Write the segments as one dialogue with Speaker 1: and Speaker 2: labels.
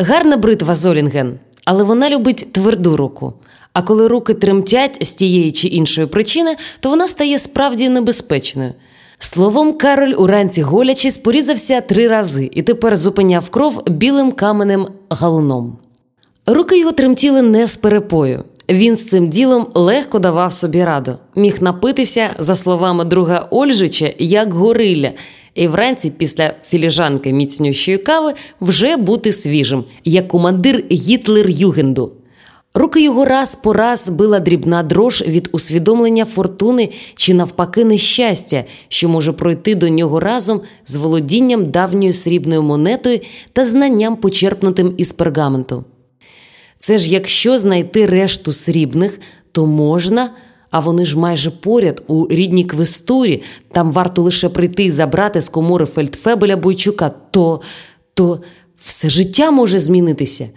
Speaker 1: Гарна бритва Золінген, але вона любить тверду руку. А коли руки тремтять з тієї чи іншої причини, то вона стає справді небезпечною. Словом, Кароль уранці голячись порізався три рази і тепер зупиняв кров білим каменем галуном. Руки його тремтіли не з перепою. Він з цим ділом легко давав собі раду, міг напитися, за словами друга Ольжича, як горилля, і вранці, після філіжанки міцнющої кави, вже бути свіжим, як командир Гітлер-Югенду. Руки його раз по раз била дрібна дрож від усвідомлення фортуни чи, навпаки, нещастя, що може пройти до нього разом з володінням давньою срібною монетою та знанням, почерпнутим із пергаменту. Це ж якщо знайти решту срібних, то можна, а вони ж майже поряд у рідній квестурі, там варто лише прийти і забрати з комори Фельдфебеля Бойчука, то, то все життя може змінитися.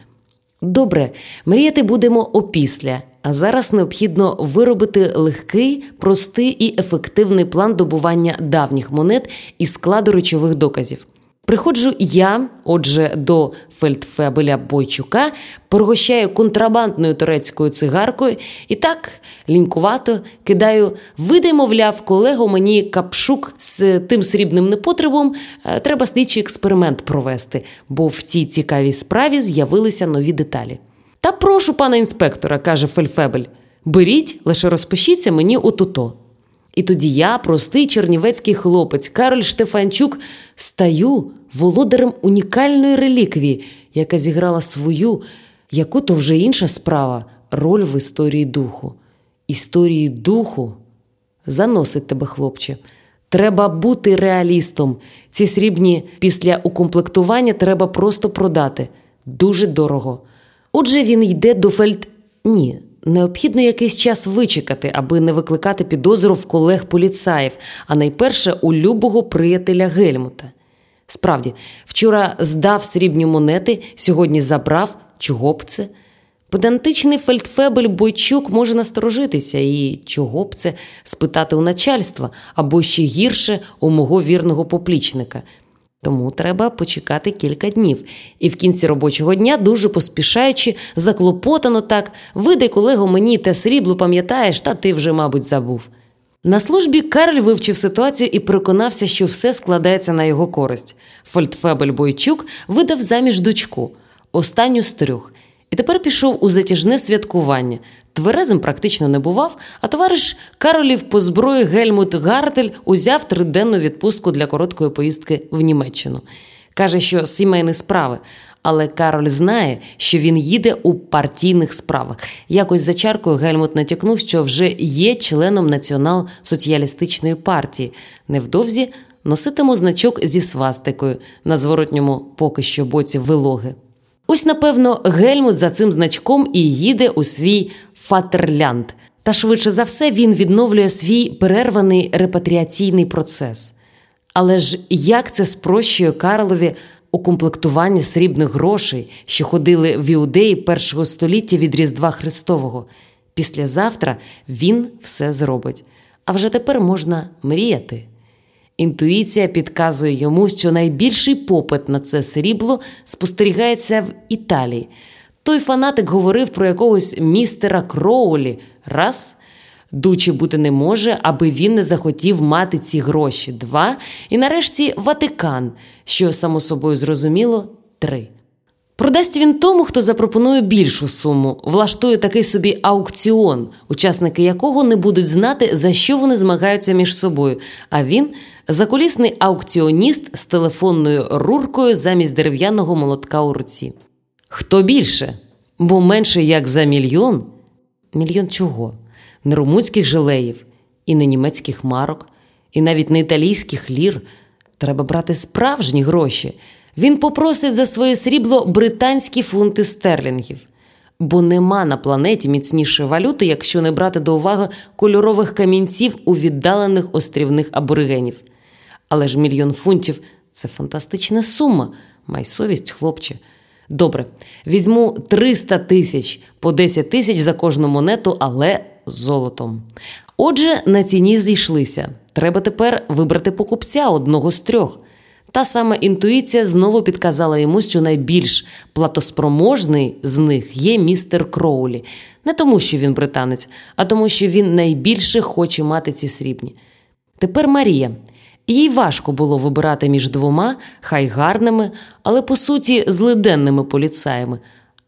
Speaker 1: Добре, мріяти будемо опісля, а зараз необхідно виробити легкий, простий і ефективний план добування давніх монет із складу речових доказів. Приходжу я, отже, до фельдфебеля Бойчука, пригощаю контрабандною турецькою цигаркою і так лінькувато кидаю, видай, мовляв, колего мені капшук з тим срібним непотребом. Е, треба слідчий експеримент провести, бо в цій цікавій справі з'явилися нові деталі. Та прошу пана інспектора, каже Фельдфебель, беріть, лише розпишіться мені отуто. І тоді я, простий чернівецький хлопець, Кароль Штефанчук, стаю володарем унікальної реліквії, яка зіграла свою, яку то вже інша справа, роль в історії духу. Історії духу заносить тебе, хлопче. Треба бути реалістом. Ці срібні після укомплектування треба просто продати дуже дорого. Отже, він йде до фельд. Ні. Необхідно якийсь час вичекати, аби не викликати підозру в колег поліцаїв, а найперше у любого приятеля Гельмута. Справді, вчора здав срібні монети, сьогодні забрав, чого б це? Педантичний фельдфебель Бойчук може насторожитися і чого б це спитати у начальства або ще гірше у мого вірного поплічника. Тому треба почекати кілька днів, і в кінці робочого дня, дуже поспішаючи, заклопотано так, видай, колего, мені те срібло пам'ятаєш, та ти вже, мабуть, забув. На службі Карль вивчив ситуацію і переконався, що все складається на його користь. Фельдфебель Бойчук видав заміж дочку, останню з трьох, і тепер пішов у затяжне святкування. Тверезим практично не бував, а товариш Каролів по зброї Гельмут Гартель узяв триденну відпустку для короткої поїздки в Німеччину. Каже, що сімейні справи. Але Кароль знає, що він їде у партійних справах. Якось за чаркою Гельмут натякнув, що вже є членом націонал-соціалістичної партії. Невдовзі носитиму значок зі свастикою на зворотньому поки що боці вилоги. Ось, напевно, Гельмут за цим значком і їде у свій Фатерлянд. Та швидше за все він відновлює свій перерваний репатріаційний процес. Але ж як це спрощує Карлові укомплектування срібних грошей, що ходили в іудеї першого століття від Різдва Христового? Післязавтра він все зробить. А вже тепер можна мріяти. Інтуїція підказує йому, що найбільший попит на це срібло спостерігається в Італії. Той фанатик говорив про якогось містера Кроулі. Раз. Дучі бути не може, аби він не захотів мати ці гроші. Два. І нарешті Ватикан, що само собою зрозуміло, три. Продасть він тому, хто запропонує більшу суму, влаштує такий собі аукціон, учасники якого не будуть знати, за що вони змагаються між собою. А він закулісний аукціоніст з телефонною руркою замість дерев'яного молотка у руці. Хто більше? Бо менше як за мільйон. Мільйон чого? Не румунських жилеїв, і не німецьких марок, і навіть не італійських лір. Треба брати справжні гроші. Він попросить за своє срібло британські фунти стерлінгів. Бо нема на планеті міцнішої валюти, якщо не брати до уваги кольорових камінців у віддалених острівних аборигенів. Але ж мільйон фунтів це фантастична сума, май совість, хлопче. Добре, візьму 300 тисяч по 10 тисяч за кожну монету, але золотом. Отже, на ціні зійшлися. Треба тепер вибрати покупця одного з трьох. Та сама інтуїція знову підказала йому, що найбільш платоспроможний з них є містер Кроулі. Не тому, що він британець, а тому, що він найбільше хоче мати ці срібні. Тепер Марія. Їй важко було вибирати між двома, хай гарними, але по суті злиденними поліцаями.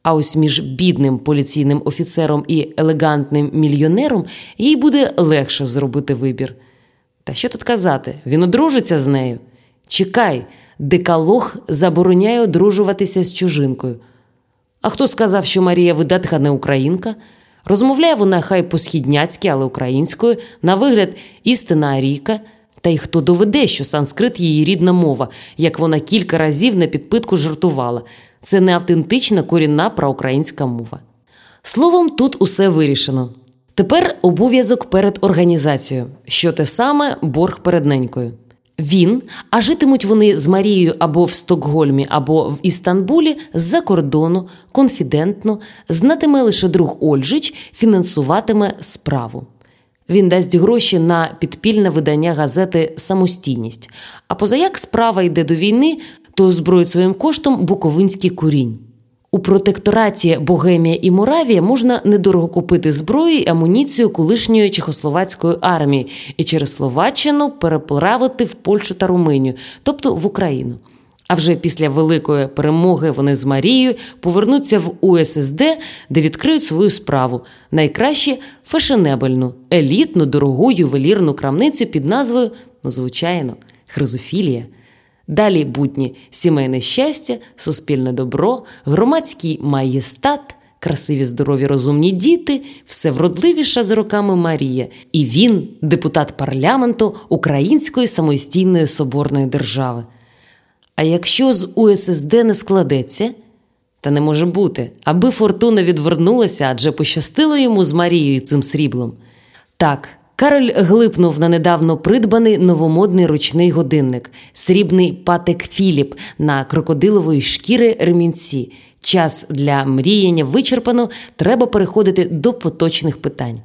Speaker 1: А ось між бідним поліційним офіцером і елегантним мільйонером їй буде легше зробити вибір. Та що тут казати? Він одружиться з нею. Чекай, декалог забороняє одружуватися з чужинкою. А хто сказав, що Марія видатка не українка? Розмовляє вона хай по-східняцьки, але українською, на вигляд істина арійка. Та й хто доведе, що санскрит її рідна мова, як вона кілька разів на підпитку жартувала. Це не автентична корінна проукраїнська мова. Словом, тут усе вирішено. Тепер обов'язок перед організацією, що те саме борг перед ненькою. Він, а житимуть вони з Марією або в Стокгольмі, або в Істанбулі з-за кордону, конфідентно, знатиме лише друг Ольжич, фінансуватиме справу. Він дасть гроші на підпільне видання газети Самостійність. А позаяк справа йде до війни, то озброїть своїм коштом Буковинський курінь. У протектораті Богемія і Моравія можна недорого купити зброю і амуніцію колишньої чехословацької армії і через Словаччину переправити в Польщу та Румунію, тобто в Україну. А вже після великої перемоги вони з Марією повернуться в УССД, де відкриють свою справу найкраще фешенебельну, елітну, дорогу ювелірну крамницю під назвою, ну, звичайно, Хризофілія. Далі будні сімейне щастя, суспільне добро, громадський маєстат, красиві, здорові, розумні діти, все вродливіша з роками Марія, і він, депутат парламенту Української самостійної соборної держави. А якщо з УССД не складеться, та не може бути, аби фортуна відвернулася, адже пощастило йому з Марією цим сріблом. Так, Кароль глипнув на недавно придбаний новомодний ручний годинник, срібний патек Філіп на крокодилової шкіри ремінці. Час для мріяння вичерпано, треба переходити до поточних питань.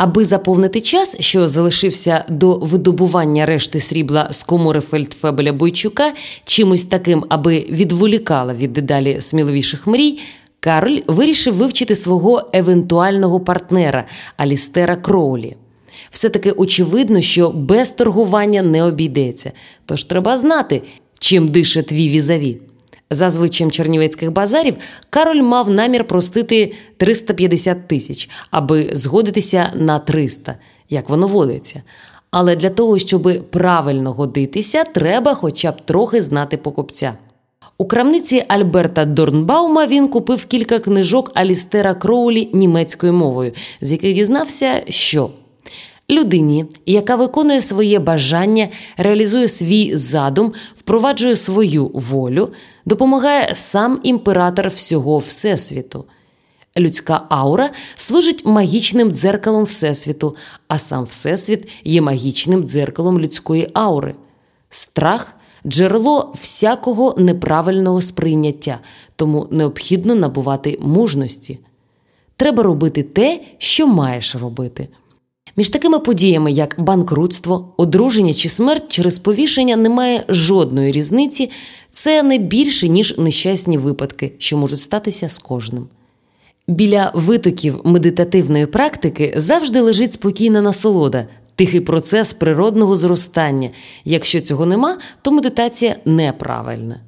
Speaker 1: Аби заповнити час, що залишився до видобування решти срібла з комори Фельдфебеля Бойчука, чимось таким, аби відволікала від дедалі сміливіших мрій, Карль вирішив вивчити свого евентуального партнера Алістера Кроулі. Все таки очевидно, що без торгування не обійдеться, тож треба знати, чим дише твій візаві. За звичаєм чернівецьких базарів Кароль мав намір простити 350 тисяч, аби згодитися на 300, як воно водиться. Але для того, щоб правильно годитися, треба хоча б трохи знати покупця. У крамниці Альберта Дорнбаума він купив кілька книжок Алістера Кроулі німецькою мовою, з яких дізнався, що людині, яка виконує своє бажання, реалізує свій задум, впроваджує свою волю, допомагає сам імператор всього Всесвіту. Людська аура служить магічним дзеркалом Всесвіту, а сам Всесвіт є магічним дзеркалом людської аури. Страх джерело всякого неправильного сприйняття, тому необхідно набувати мужності. Треба робити те, що маєш робити. Між такими подіями, як банкрутство, одруження чи смерть через повішення, немає жодної різниці, це не більше, ніж нещасні випадки, що можуть статися з кожним. Біля витоків медитативної практики завжди лежить спокійна насолода, тихий процес природного зростання. Якщо цього нема, то медитація неправильна.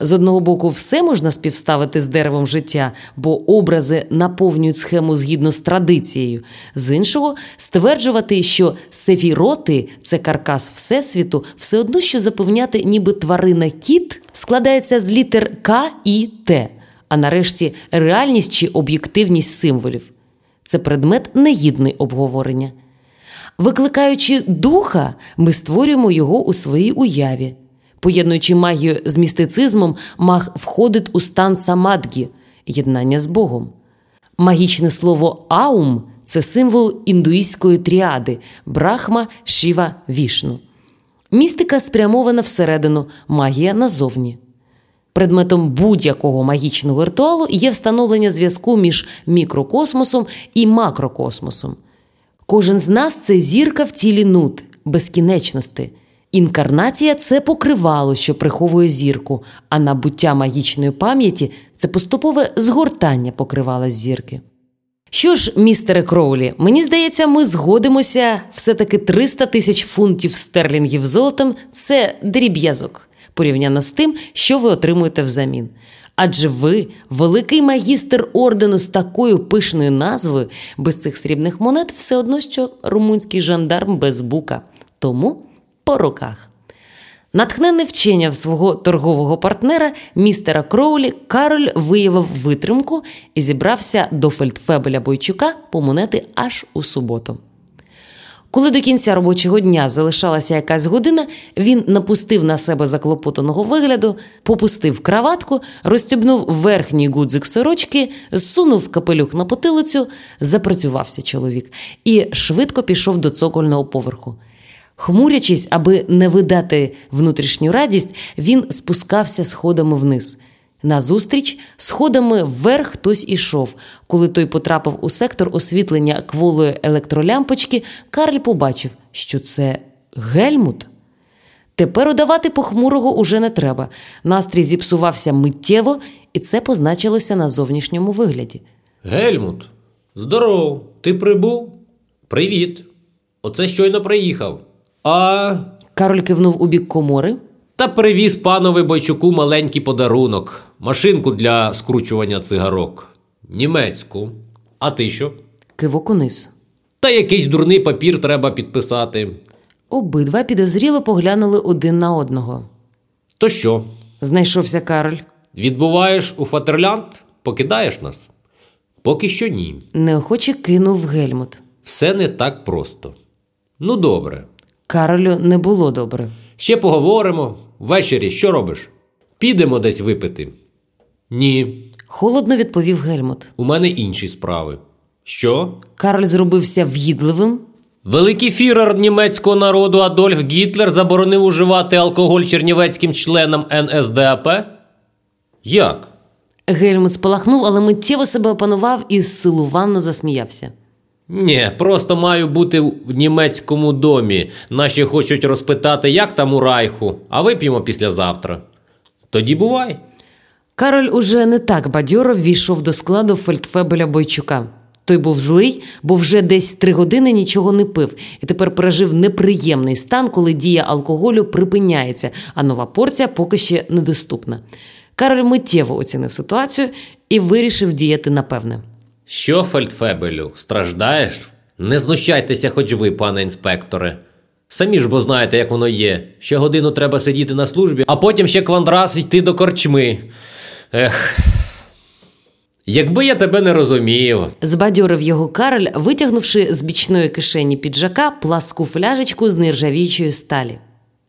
Speaker 1: З одного боку, все можна співставити з деревом життя, бо образи наповнюють схему згідно з традицією. З іншого, стверджувати, що сефіроти це каркас Всесвіту, все одно що запевняти, ніби тварина кіт складається з літер К і Т, а нарешті реальність чи об'єктивність символів. Це предмет негідний обговорення. Викликаючи духа, ми створюємо його у своїй уяві. Поєднуючи магію з містицизмом, маг входить у стан самадгі єднання з Богом. Магічне слово аум це символ індуїстської тріади брахма, шіва, вішну. Містика спрямована всередину, магія назовні. Предметом будь-якого магічного ритуалу є встановлення зв'язку між мікрокосмосом і макрокосмосом. Кожен з нас це зірка в тілі нут, безкінечності. Інкарнація це покривало, що приховує зірку, а набуття магічної пам'яті це поступове згортання покривала зірки. Що ж, містере Кроулі, мені здається, ми згодимося, все-таки 300 тисяч фунтів стерлінгів золотом це дріб'язок порівняно з тим, що ви отримуєте взамін. Адже ви, великий магістр ордену з такою пишною назвою, без цих срібних монет все одно, що румунський жандарм без бука. Тому по руках. Натхнений вченням свого торгового партнера, містера Кроулі, Кароль виявив витримку і зібрався до фельдфебеля Бойчука по монети аж у суботу. Коли до кінця робочого дня залишалася якась година, він напустив на себе заклопотаного вигляду, попустив краватку, розстібнув верхній гудзик сорочки, зсунув капелюх на потилицю, запрацювався чоловік і швидко пішов до цокольного поверху. Хмурячись, аби не видати внутрішню радість, він спускався сходами вниз. Назустріч, сходами вверх хтось ішов. Коли той потрапив у сектор освітлення кволої електролямпочки, Карль побачив, що це гельмут. Тепер удавати похмурого уже не треба. Настрій зіпсувався миттєво, і це позначилося на зовнішньому вигляді.
Speaker 2: Гельмут, здоров, ти прибув? Привіт. Оце щойно приїхав. А.
Speaker 1: Кароль кивнув у бік комори.
Speaker 2: Та привіз панові Бойчуку маленький подарунок, машинку для скручування цигарок. Німецьку. А ти що?
Speaker 1: Кивок униз.
Speaker 2: Та якийсь дурний папір треба підписати.
Speaker 1: Обидва підозріло поглянули один на одного.
Speaker 2: То що?
Speaker 1: Знайшовся Кароль.
Speaker 2: Відбуваєш у Фатерлянд? Покидаєш нас? Поки що ні.
Speaker 1: Неохоче кинув гельмут.
Speaker 2: Все не так просто. Ну, добре.
Speaker 1: Каролю не було добре.
Speaker 2: Ще поговоримо. Ввечері що робиш? Підемо десь випити. Ні,
Speaker 1: Холодно відповів Гельмут.
Speaker 2: у мене інші справи. Що?
Speaker 1: Кароль зробився в'їдливим.
Speaker 2: Великий фірер німецького народу Адольф Гітлер заборонив уживати алкоголь чернівецьким членам НСДАП? Як?
Speaker 1: Гельмут спалахнув, але миттєво себе опанував і силуванно засміявся.
Speaker 2: Ні, просто маю бути в німецькому домі. Наші хочуть розпитати, як там у райху, а вип'ємо післязавтра. Тоді бувай.
Speaker 1: Кароль уже не так бадьоро ввійшов до складу фельдфебеля Бойчука. Той був злий, бо вже десь три години нічого не пив, і тепер пережив неприємний стан, коли дія алкоголю припиняється, а нова порція поки ще недоступна. Кароль миттєво оцінив ситуацію і вирішив діяти напевне.
Speaker 2: Що, фельдфебелю, страждаєш? Не знущайтеся, хоч ви, пане інспекторе. Самі ж бо знаєте, як воно є. Ще годину треба сидіти на службі, а потім ще квандрас йти до корчми. Ех. Якби я тебе не розумів.
Speaker 1: Збадьорив його Кароль, витягнувши з бічної кишені піджака пласку фляжечку з нержавіючої сталі.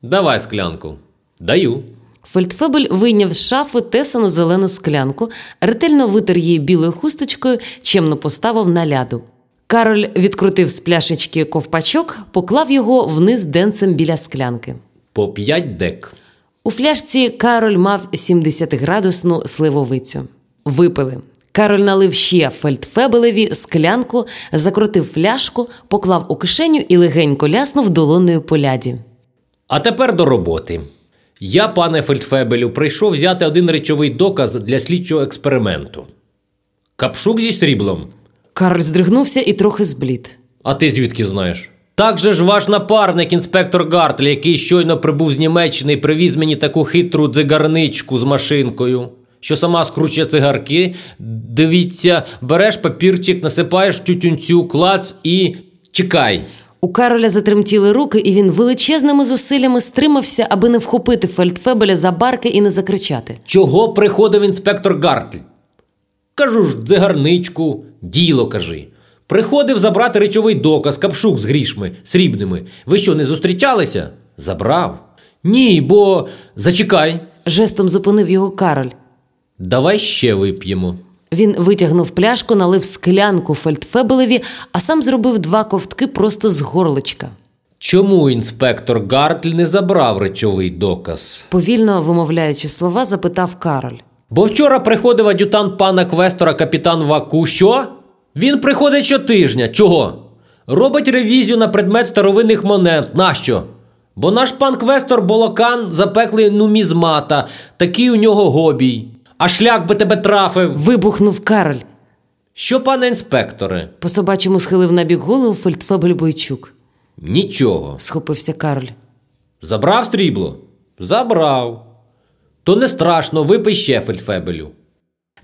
Speaker 2: Давай склянку. Даю.
Speaker 1: Фельдфебель вийняв з шафи тесану зелену склянку, ретельно витер її білою хусточкою, чемно поставив на ляду. Кароль відкрутив з пляшечки ковпачок, поклав його вниз денцем біля склянки.
Speaker 2: По п'ять дек.
Speaker 1: У фляжці Кароль мав 70-градусну сливовицю. Випили. Кароль налив ще фельдфебелеві склянку, закрутив фляжку, поклав у кишеню і легенько ляснув долоною по ляді.
Speaker 2: А тепер до роботи. Я, пане Фельдфебелю, прийшов взяти один речовий доказ для слідчого експерименту. Капшук зі сріблом.
Speaker 1: Кароль здригнувся і трохи зблід.
Speaker 2: А ти звідки знаєш? Так же ж ваш напарник, інспектор Гартль, який щойно прибув з Німеччини і привіз мені таку хитру дзигарничку з машинкою, що сама скручує цигарки. Дивіться, береш папірчик, насипаєш тютюнцю, клац і чекай.
Speaker 1: У Кароля затремтіли руки, і він величезними зусиллями стримався, аби не вхопити фельдфебеля за барки і не закричати.
Speaker 2: Чого приходив інспектор Гартль? Кажу ж, дзигарничку, діло кажи. Приходив забрати речовий доказ, капшук з грішми, срібними. Ви що, не зустрічалися? Забрав. Ні, бо зачекай.
Speaker 1: Жестом зупинив його Кароль.
Speaker 2: Давай ще вип'ємо.
Speaker 1: Він витягнув пляшку, налив склянку фельдфебелеві, а сам зробив два ковтки просто з горличка.
Speaker 2: Чому інспектор Гартль не забрав речовий доказ?
Speaker 1: Повільно вимовляючи слова, запитав Кароль.
Speaker 2: Бо вчора приходив ад'ютант пана квестора капітан Ваку. Що? Він приходить щотижня. Чого? Робить ревізію на предмет старовинних монет. Нащо? Бо наш пан Квестор Болокан запеклий нумізмата, такий у нього гобій. А шлях би тебе трафив.
Speaker 1: Вибухнув Кароль.
Speaker 2: Що, пане інспекторе?
Speaker 1: По собачому схилив набік голову фельдфебель Бойчук.
Speaker 2: Нічого.
Speaker 1: Схопився Кароль.
Speaker 2: Забрав срібло? Забрав. То не страшно, випий ще фельдфебелю.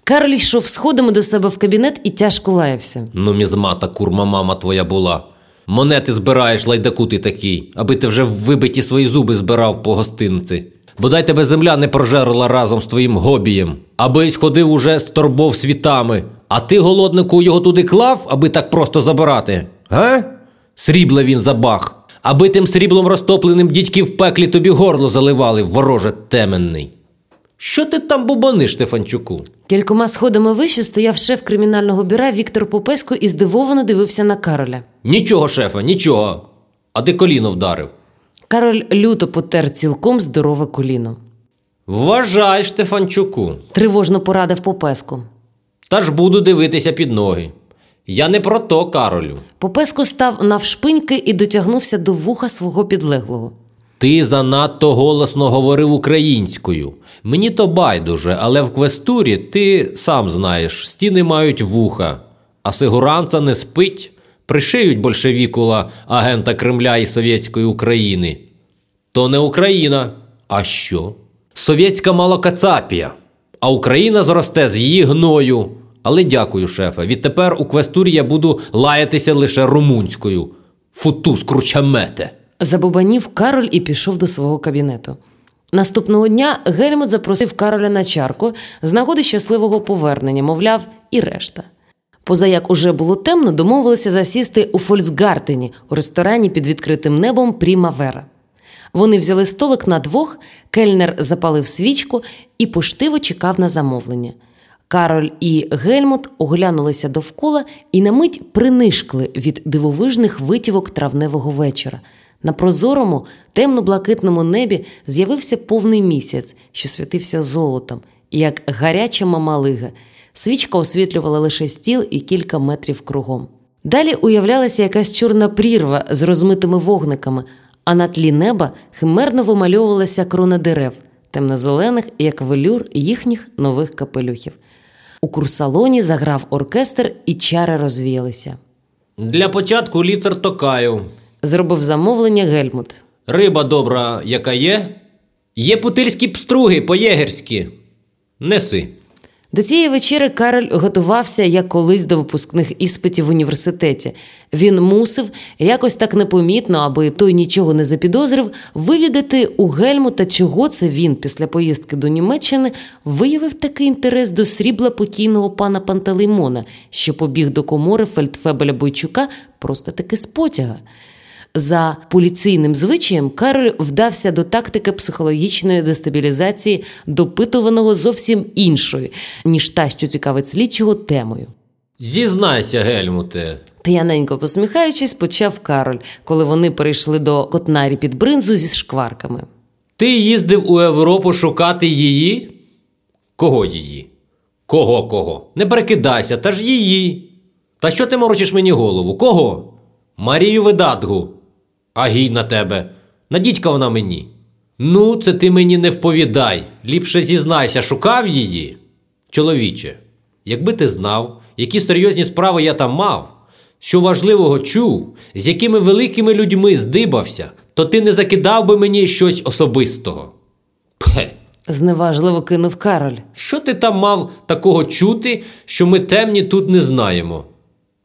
Speaker 1: Кароль йшов сходами до себе в кабінет і тяжко лаявся.
Speaker 2: Нумізмата, курма мама твоя була. Монети збираєш, лайдаку ти такий, аби ти вже вибиті свої зуби збирав по гостинці. Бодай тебе земля не прожерла разом з твоїм гобієм, аби сходив уже з торбов світами, а ти, голоднику, його туди клав, аби так просто забирати. Га? Срібла він забах, аби тим сріблом розтопленим дідьки в пеклі тобі горло заливали, вороже теменний. Що ти там бубониш, Стефанчуку?
Speaker 1: Кількома сходами вище стояв шеф кримінального бюра Віктор Попесько і здивовано дивився на Кароля.
Speaker 2: Нічого, шефа, нічого. А ти коліно вдарив.
Speaker 1: Кароль люто потер цілком здорове коліно.
Speaker 2: Вважай, Штефанчуку,
Speaker 1: Тривожно порадив Попеску.
Speaker 2: та ж буду дивитися під ноги. Я не про то, Каролю.
Speaker 1: Попеско став навшпиньки і дотягнувся до вуха свого підлеглого.
Speaker 2: Ти занадто голосно говорив українською. Мені то байдуже, але в квестурі ти сам знаєш, стіни мають вуха, а сигуранца не спить, пришиють большевікула агента Кремля і Совєтської України. То не Україна. А що? Совєтська малокацапія, а Україна зросте з її гною. Але дякую, шефе. Відтепер у квестурі я буду лаятися лише румунською. Футус кручамете.
Speaker 1: Забубанів Кароль і пішов до свого кабінету. Наступного дня Гельмут запросив Кароля на чарку з нагоди щасливого повернення, мовляв, і решта. Позаяк уже було темно, домовилися засісти у Фольксгартені у ресторані під відкритим небом Прімавера. Вони взяли столик на двох, кельнер запалив свічку і поштиво чекав на замовлення. Кароль і Гельмут оглянулися довкола і на мить принишкли від дивовижних витівок травневого вечора. На прозорому, темно-блакитному небі з'явився повний місяць, що світився золотом, як гаряча мамалига. Свічка освітлювала лише стіл і кілька метрів кругом. Далі уявлялася якась чорна прірва з розмитими вогниками, а на тлі неба химерно вимальовувалася крона дерев, темно-зелених, як велюр їхніх нових капелюхів. У курсалоні заграв оркестр, і чари розвіялися.
Speaker 2: Для початку літр токаю.
Speaker 1: Зробив замовлення Гельмут.
Speaker 2: Риба добра, яка є? Є путильські пструги по-єгерськи. Неси.
Speaker 1: До цієї вечери Кароль готувався як колись до випускних іспитів в університеті. Він мусив якось так непомітно, аби той нічого не запідозрив, вивідати у Гельмута, чого це він після поїздки до Німеччини виявив такий інтерес до срібла покійного пана Пантелеймона, що побіг до комори фельдфебеля Бойчука просто таки з потяга. За поліційним звичаєм Кароль вдався до тактики психологічної дестабілізації допитуваного зовсім іншої, ніж та, що цікавить слідчого темою.
Speaker 2: Зізнайся, Гельмуте.
Speaker 1: П'яненько посміхаючись, почав Кароль, коли вони перейшли до котнарі під бринзу зі шкварками.
Speaker 2: Ти їздив у Європу шукати її? Кого її? Кого кого? Не перекидайся, та ж її. Та що ти морочиш мені голову? Кого? Марію Видадгу. А гій на тебе. На дідька вона мені. Ну, це ти мені не вповідай. Ліпше зізнайся, шукав її. Чоловіче, якби ти знав, які серйозні справи я там мав, що важливого чув, з якими великими людьми здибався, то ти не закидав би мені щось особистого. Пхе.
Speaker 1: Зневажливо кинув Кароль.
Speaker 2: Що ти там мав такого чути, що ми темні тут не знаємо?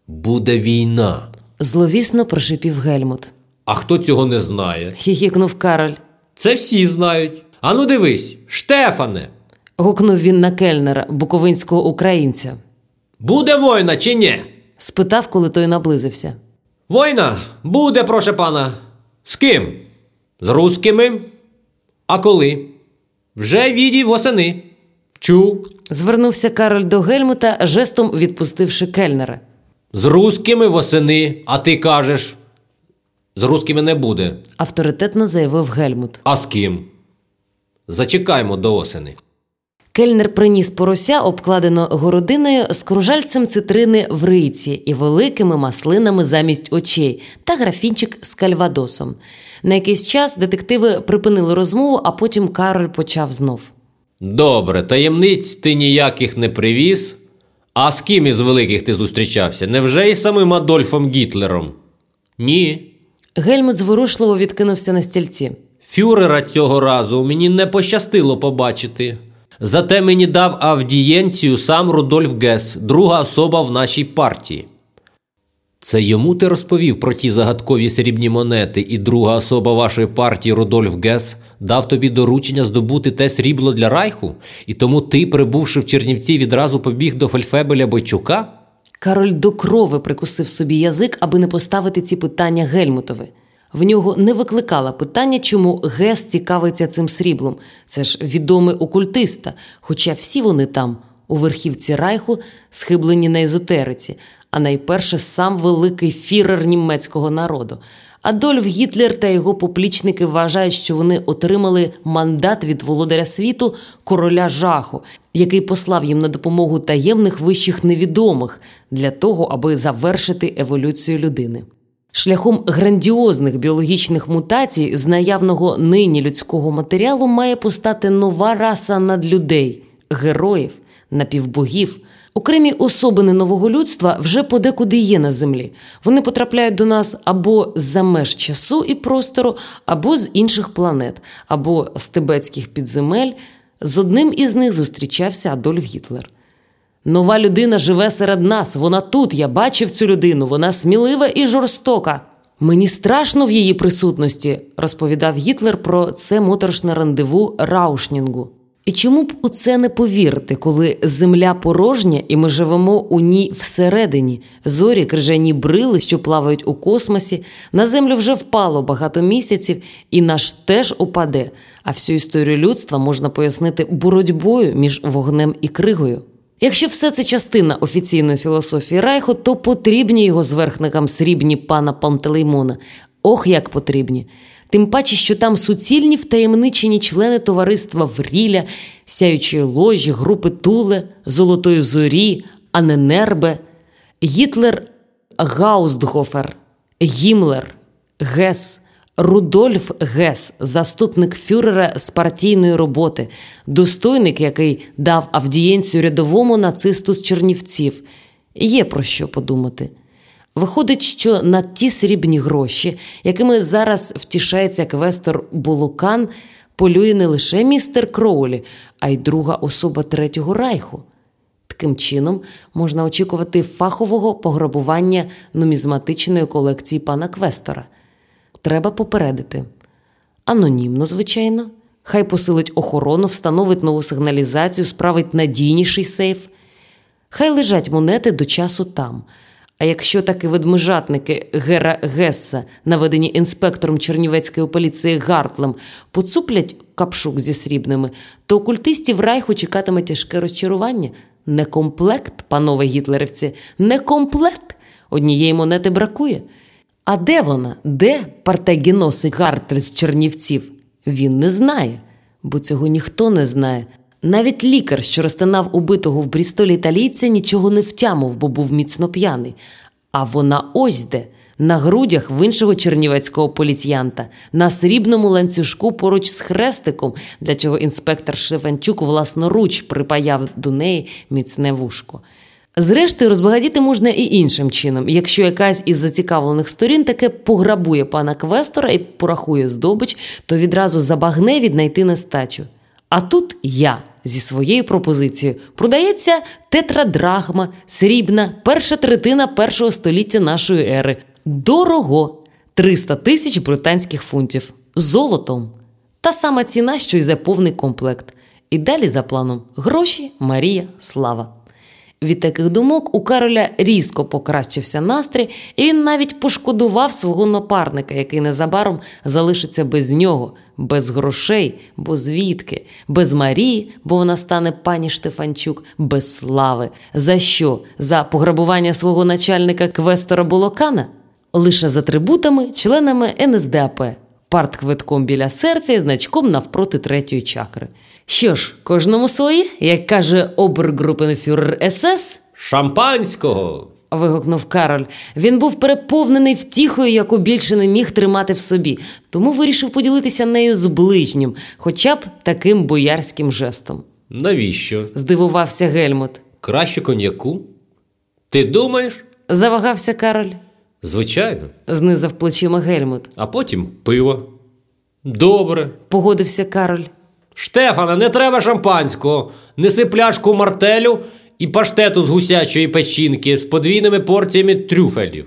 Speaker 2: Буде війна.
Speaker 1: Зловісно прошипів Гельмут.
Speaker 2: А хто цього не знає?
Speaker 1: Хіхікнув Кароль.
Speaker 2: Це всі знають. Ану дивись, Штефане,
Speaker 1: Гукнув він на кельнера, буковинського українця.
Speaker 2: буде війна чи ні?
Speaker 1: Спитав, коли той наблизився.
Speaker 2: Війна буде, проше пана. З ким? З русскими? А коли? Вже відів восени. Чув.
Speaker 1: Звернувся Кароль до Гельмута, жестом відпустивши кельнера.
Speaker 2: З русскими восени, а ти кажеш. З русскими не буде.
Speaker 1: Авторитетно заявив Гельмут.
Speaker 2: А з ким? Зачекаймо до осени.
Speaker 1: Кельнер приніс порося, обкладено городиною, з кружальцем цитрини в рийці і великими маслинами замість очей та графінчик з кальвадосом. На якийсь час детективи припинили розмову, а потім Кароль почав знов.
Speaker 2: Добре, таємниць ти ніяких не привіз. А з ким із великих ти зустрічався? Невже із самим Адольфом Гітлером? Ні.
Speaker 1: Гельмут зворушливо відкинувся на стільці.
Speaker 2: Фюрера цього разу мені не пощастило побачити. Зате мені дав авдієнцію сам Рудольф Гес, друга особа в нашій партії. Це йому ти розповів про ті загадкові срібні монети, і друга особа вашої партії Рудольф Гес дав тобі доручення здобути те срібло для Райху, і тому ти, прибувши в Чернівці, відразу побіг до Фельфебеля Бойчука?
Speaker 1: Кароль до крови прикусив собі язик, аби не поставити ці питання Гельмутові. В нього не викликало питання, чому Гес цікавиться цим сріблом. Це ж відомий окультиста, хоча всі вони там, у верхівці Райху, схиблені на езотериці, а найперше сам великий фірер німецького народу. Адольф Гітлер та його поплічники вважають, що вони отримали мандат від володаря світу короля жаху, який послав їм на допомогу таємних вищих невідомих для того, аби завершити еволюцію людини. Шляхом грандіозних біологічних мутацій з наявного нині людського матеріалу має постати нова раса надлюдей, героїв, напівбогів. Окремі особини нового людства вже подекуди є на землі. Вони потрапляють до нас або з-за меж часу і простору, або з інших планет, або з тибетських підземель. З одним із них зустрічався Адольф Гітлер. Нова людина живе серед нас. Вона тут. Я бачив цю людину. Вона смілива і жорстока. Мені страшно в її присутності, розповідав Гітлер про це моторошне рандеву Раушнінгу. І чому б у це не повірити, коли земля порожня, і ми живемо у ній всередині, зорі, крижані брили, що плавають у космосі, на землю вже впало багато місяців, і наш теж упаде. А всю історію людства можна пояснити боротьбою між вогнем і кригою. Якщо все це частина офіційної філософії Райху, то потрібні його зверхникам срібні пана Пантелеймона. Ох, як потрібні! Тим паче, що там суцільні втаємничені члени товариства Вріля, сяючої ложі, групи Туле, Золотої Зорі, Аненербе, Гітлер Гаусгофер, Гімлер, Гес, Рудольф Гес, заступник фюрера з партійної роботи, достойник, який дав авдієнцію рядовому нацисту з Чернівців. Є про що подумати. Виходить, що на ті срібні гроші, якими зараз втішається квестор Булукан, полює не лише містер Кроулі, а й друга особа Третього Райху. Таким чином можна очікувати фахового пограбування нумізматичної колекції пана Квестора. Треба попередити. Анонімно, звичайно, хай посилить охорону, встановить нову сигналізацію, справить надійніший сейф. Хай лежать монети до часу там. А якщо таки ведмежатники Гера Гесса, наведені інспектором Чернівецької поліції Гартлем, поцуплять капшук зі срібними, то окультистів райху чекатиме тяжке розчарування. Не комплект, панове гітлерівці, не комплект. Однієї монети бракує. А де вона? Де партегіносий Гартель з Чернівців? Він не знає, бо цього ніхто не знає. Навіть лікар, що розтинав убитого в Брістолі італійця, нічого не втямив, бо був міцно п'яний. А вона ось де, на грудях в іншого чернівецького поліціянта, на срібному ланцюжку поруч з хрестиком, для чого інспектор Шеванчук власноруч припаяв до неї міцне вушко. Зрештою, розбагатіти можна і іншим чином, якщо якась із зацікавлених сторін таке пограбує пана Квестора і порахує здобич, то відразу забагне віднайти нестачу. А тут я зі своєю пропозицією продається тетрадрагма, срібна, перша третина першого століття нашої ери. Дорого 300 тисяч британських фунтів. Золотом. Та сама ціна, що й за повний комплект. І далі за планом гроші, Марія, слава. Від таких думок у Кароля різко покращився настрій, і він навіть пошкодував свого напарника, який незабаром залишиться без нього, без грошей, бо звідки, без Марії, бо вона стане пані Штефанчук, без слави. За що? За пограбування свого начальника Квестора Булокана? Лише з атрибутами, членами НСДАП, партквитком біля серця і значком навпроти третьої чакри. Що ж, кожному своє, як каже обергрупенфюрер СС,
Speaker 2: Шампанського!
Speaker 1: вигукнув Кароль. Він був переповнений втіхою, яку більше не міг тримати в собі, тому вирішив поділитися нею з ближнім, хоча б таким боярським жестом.
Speaker 2: Навіщо?
Speaker 1: Здивувався Гельмут.
Speaker 2: Краще коньяку? Ти думаєш?
Speaker 1: Завагався Кароль,
Speaker 2: Звичайно.
Speaker 1: знизав плечима Гельмут.
Speaker 2: А потім пиво. Добре.
Speaker 1: Погодився Кароль.
Speaker 2: Штефана, не треба шампанського. Неси пляшку мартелю і паштету з гусячої печінки з подвійними порціями трюфелів.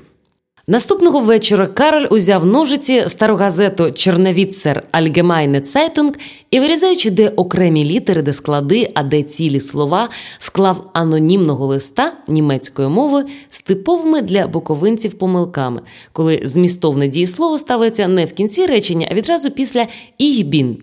Speaker 1: Наступного вечора Кароль узяв ножиці стару газету Чорновіцер Альгемайне Цайтунг і, вирізаючи де окремі літери, де склади, а де цілі слова, склав анонімного листа німецькою мовою з типовими для буковинців помилками, коли змістовне дієслово ставиться не в кінці речення, а відразу після «ігбін»,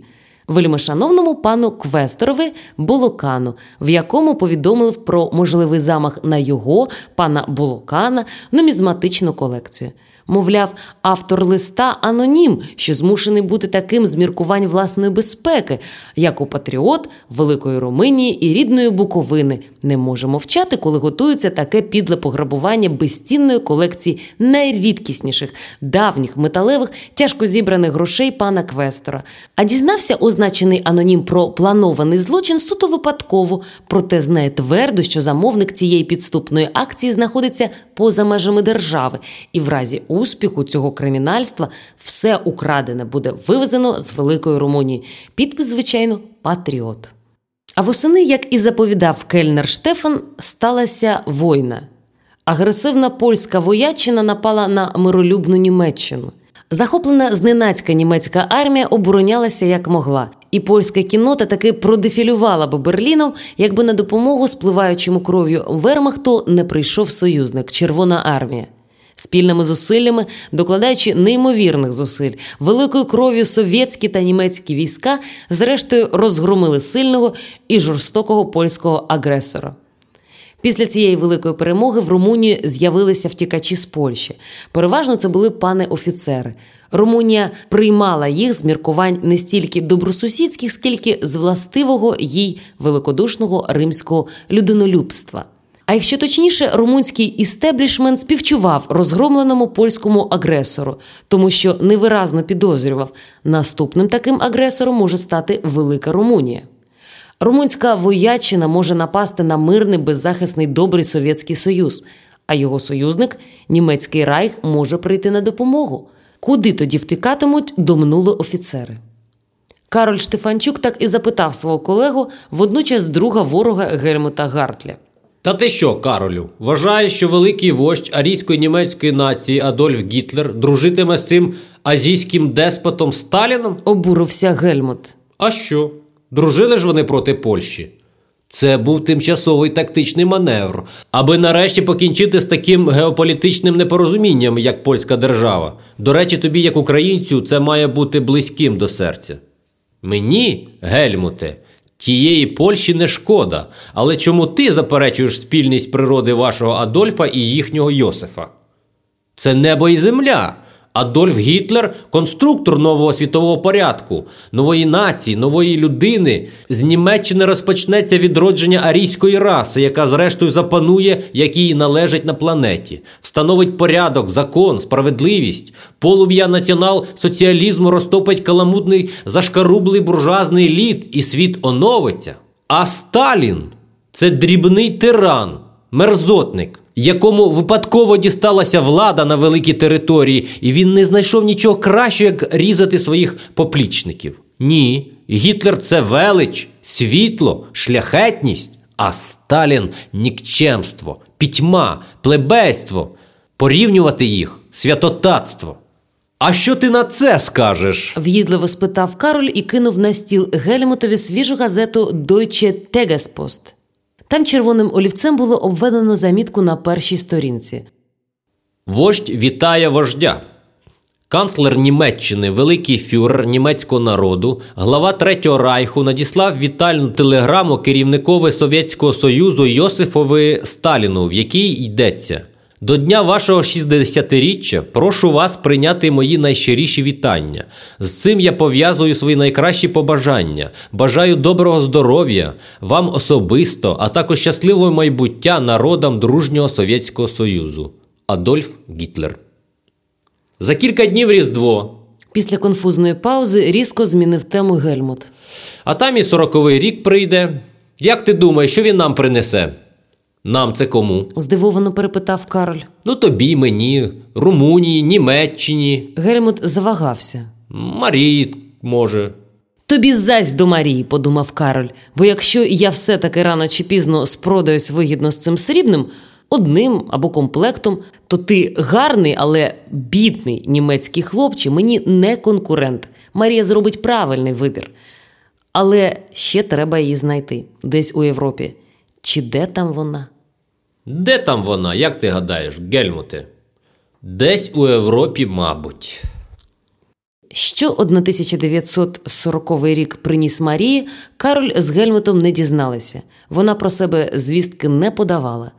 Speaker 1: вельмишановному пану Квесторові Болокану, в якому повідомив про можливий замах на його пана Болокана нумізматичну колекцію. Мовляв, автор листа анонім, що змушений бути таким з міркувань власної безпеки, як у патріот Великої Румунії і рідної Буковини, не може мовчати, коли готується таке підле пограбування безцінної колекції найрідкісніших давніх металевих тяжко зібраних грошей пана Квестора. А дізнався означений анонім про планований злочин суто випадково, проте знає твердо, що замовник цієї підступної акції знаходиться поза межами держави, і в разі успіху цього кримінальства все украдене буде вивезено з Великої Румунії. Підпис, звичайно, патріот. А восени, як і заповідав кельнер Штефан, сталася війна. Агресивна польська воячина напала на миролюбну Німеччину. Захоплена зненацька німецька армія оборонялася як могла, і польська кіннота таки продефілювала би Берліном, якби на допомогу спливаючому кров'ю Вермахту не прийшов союзник Червона армія. Спільними зусиллями, докладаючи неймовірних зусиль, великою кров'ю совєтські та німецькі війська, зрештою розгромили сильного і жорстокого польського агресора. Після цієї великої перемоги в Румунії з'явилися втікачі з Польщі. Переважно це були пани офіцери. Румунія приймала їх з міркувань не стільки добросусідських, скільки з властивого їй великодушного римського людинолюбства. А якщо точніше, румунський істеблішмент співчував розгромленому польському агресору, тому що невиразно підозрював, наступним таким агресором може стати Велика Румунія. Румунська воячина може напасти на мирний беззахисний добрий Совєтський Союз, а його союзник, німецький райх, може прийти на допомогу. Куди тоді втикатимуть, домнули офіцери. Кароль Штефанчук так і запитав свого колегу, водночас друга ворога Гельмута Гартля.
Speaker 2: Та ти що, Каролю, вважаєш, що великий вождь арійської німецької нації Адольф Гітлер дружитиме з цим азійським деспотом Сталіном?
Speaker 1: Обурився Гельмут.
Speaker 2: А що? Дружили ж вони проти Польщі? Це був тимчасовий тактичний маневр, аби нарешті покінчити з таким геополітичним непорозумінням, як польська держава. До речі, тобі, як українцю, це має бути близьким до серця. Мені, Гельмуте, тієї Польщі не шкода, але чому ти заперечуєш спільність природи вашого Адольфа і їхнього Йосифа? Це небо і земля. Адольф Гітлер конструктор нового світового порядку, нової нації, нової людини. З Німеччини розпочнеться відродження арійської раси, яка, зрештою, запанує, як їй належить на планеті, встановить порядок, закон, справедливість. Полум'я націонал-соціалізму розтопить каламутний зашкарублий буржуазний лід, і світ оновиться. А Сталін це дрібний тиран, мерзотник якому випадково дісталася влада на великій території, і він не знайшов нічого кращого, як різати своїх поплічників. Ні, Гітлер це велич, світло, шляхетність, а Сталін нікчемство, пітьма, плебейство, порівнювати їх святотатство. А що ти на це скажеш?
Speaker 1: В'їдливо спитав Кароль і кинув на стіл Гельмутові свіжу газету Deutsche Tagespost. Там червоним олівцем було обведено замітку на першій сторінці.
Speaker 2: Вождь вітає вождя. Канцлер Німеччини, великий фюрер німецького народу, глава Третього Райху надіслав вітальну телеграму керівникові Совєтського Союзу Йосифові Сталіну, в якій йдеться: До дня вашого 60-річчя прошу вас прийняти мої найщиріші вітання. З цим я пов'язую свої найкращі побажання. Бажаю доброго здоров'я вам особисто, а також щасливого майбуття народам дружнього Совєтського Союзу. Адольф Гітлер. За кілька днів Різдво.
Speaker 1: Після конфузної паузи різко змінив тему Гельмут.
Speaker 2: А там і сороковий рік прийде. Як ти думаєш, що він нам принесе? Нам це кому?
Speaker 1: здивовано перепитав Кароль.
Speaker 2: Ну тобі, мені, Румунії, Німеччині,
Speaker 1: Гельмут завагався.
Speaker 2: Марії, може.
Speaker 1: Тобі зась до Марії, подумав Кароль. Бо якщо я все-таки рано чи пізно спродаюсь вигідно з цим срібним, одним або комплектом, то ти гарний, але бідний німецький хлопче мені не конкурент. Марія зробить правильний вибір. Але ще треба її знайти десь у Європі. Чи де там вона?
Speaker 2: Де там вона, як ти гадаєш, Гельмуте? Десь у Європі, мабуть.
Speaker 1: Що 1940 рік приніс Марії, Кароль з Гельмутом не дізналися. Вона про себе звістки не подавала.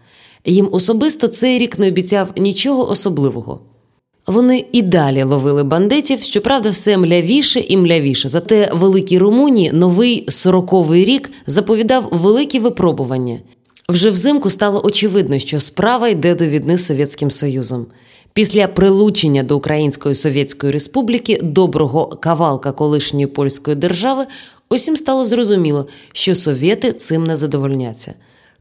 Speaker 1: Їм особисто цей рік не обіцяв нічого особливого. Вони і далі ловили бандитів, щоправда, все млявіше і млявіше. Зате великій Румунії новий сороковий рік заповідав великі випробування. Вже взимку стало очевидно, що справа йде до війни з Совєтським Союзом. Після прилучення до Української Совєтської Республіки доброго кавалка колишньої польської держави усім стало зрозуміло, що совєти цим не задовольняться.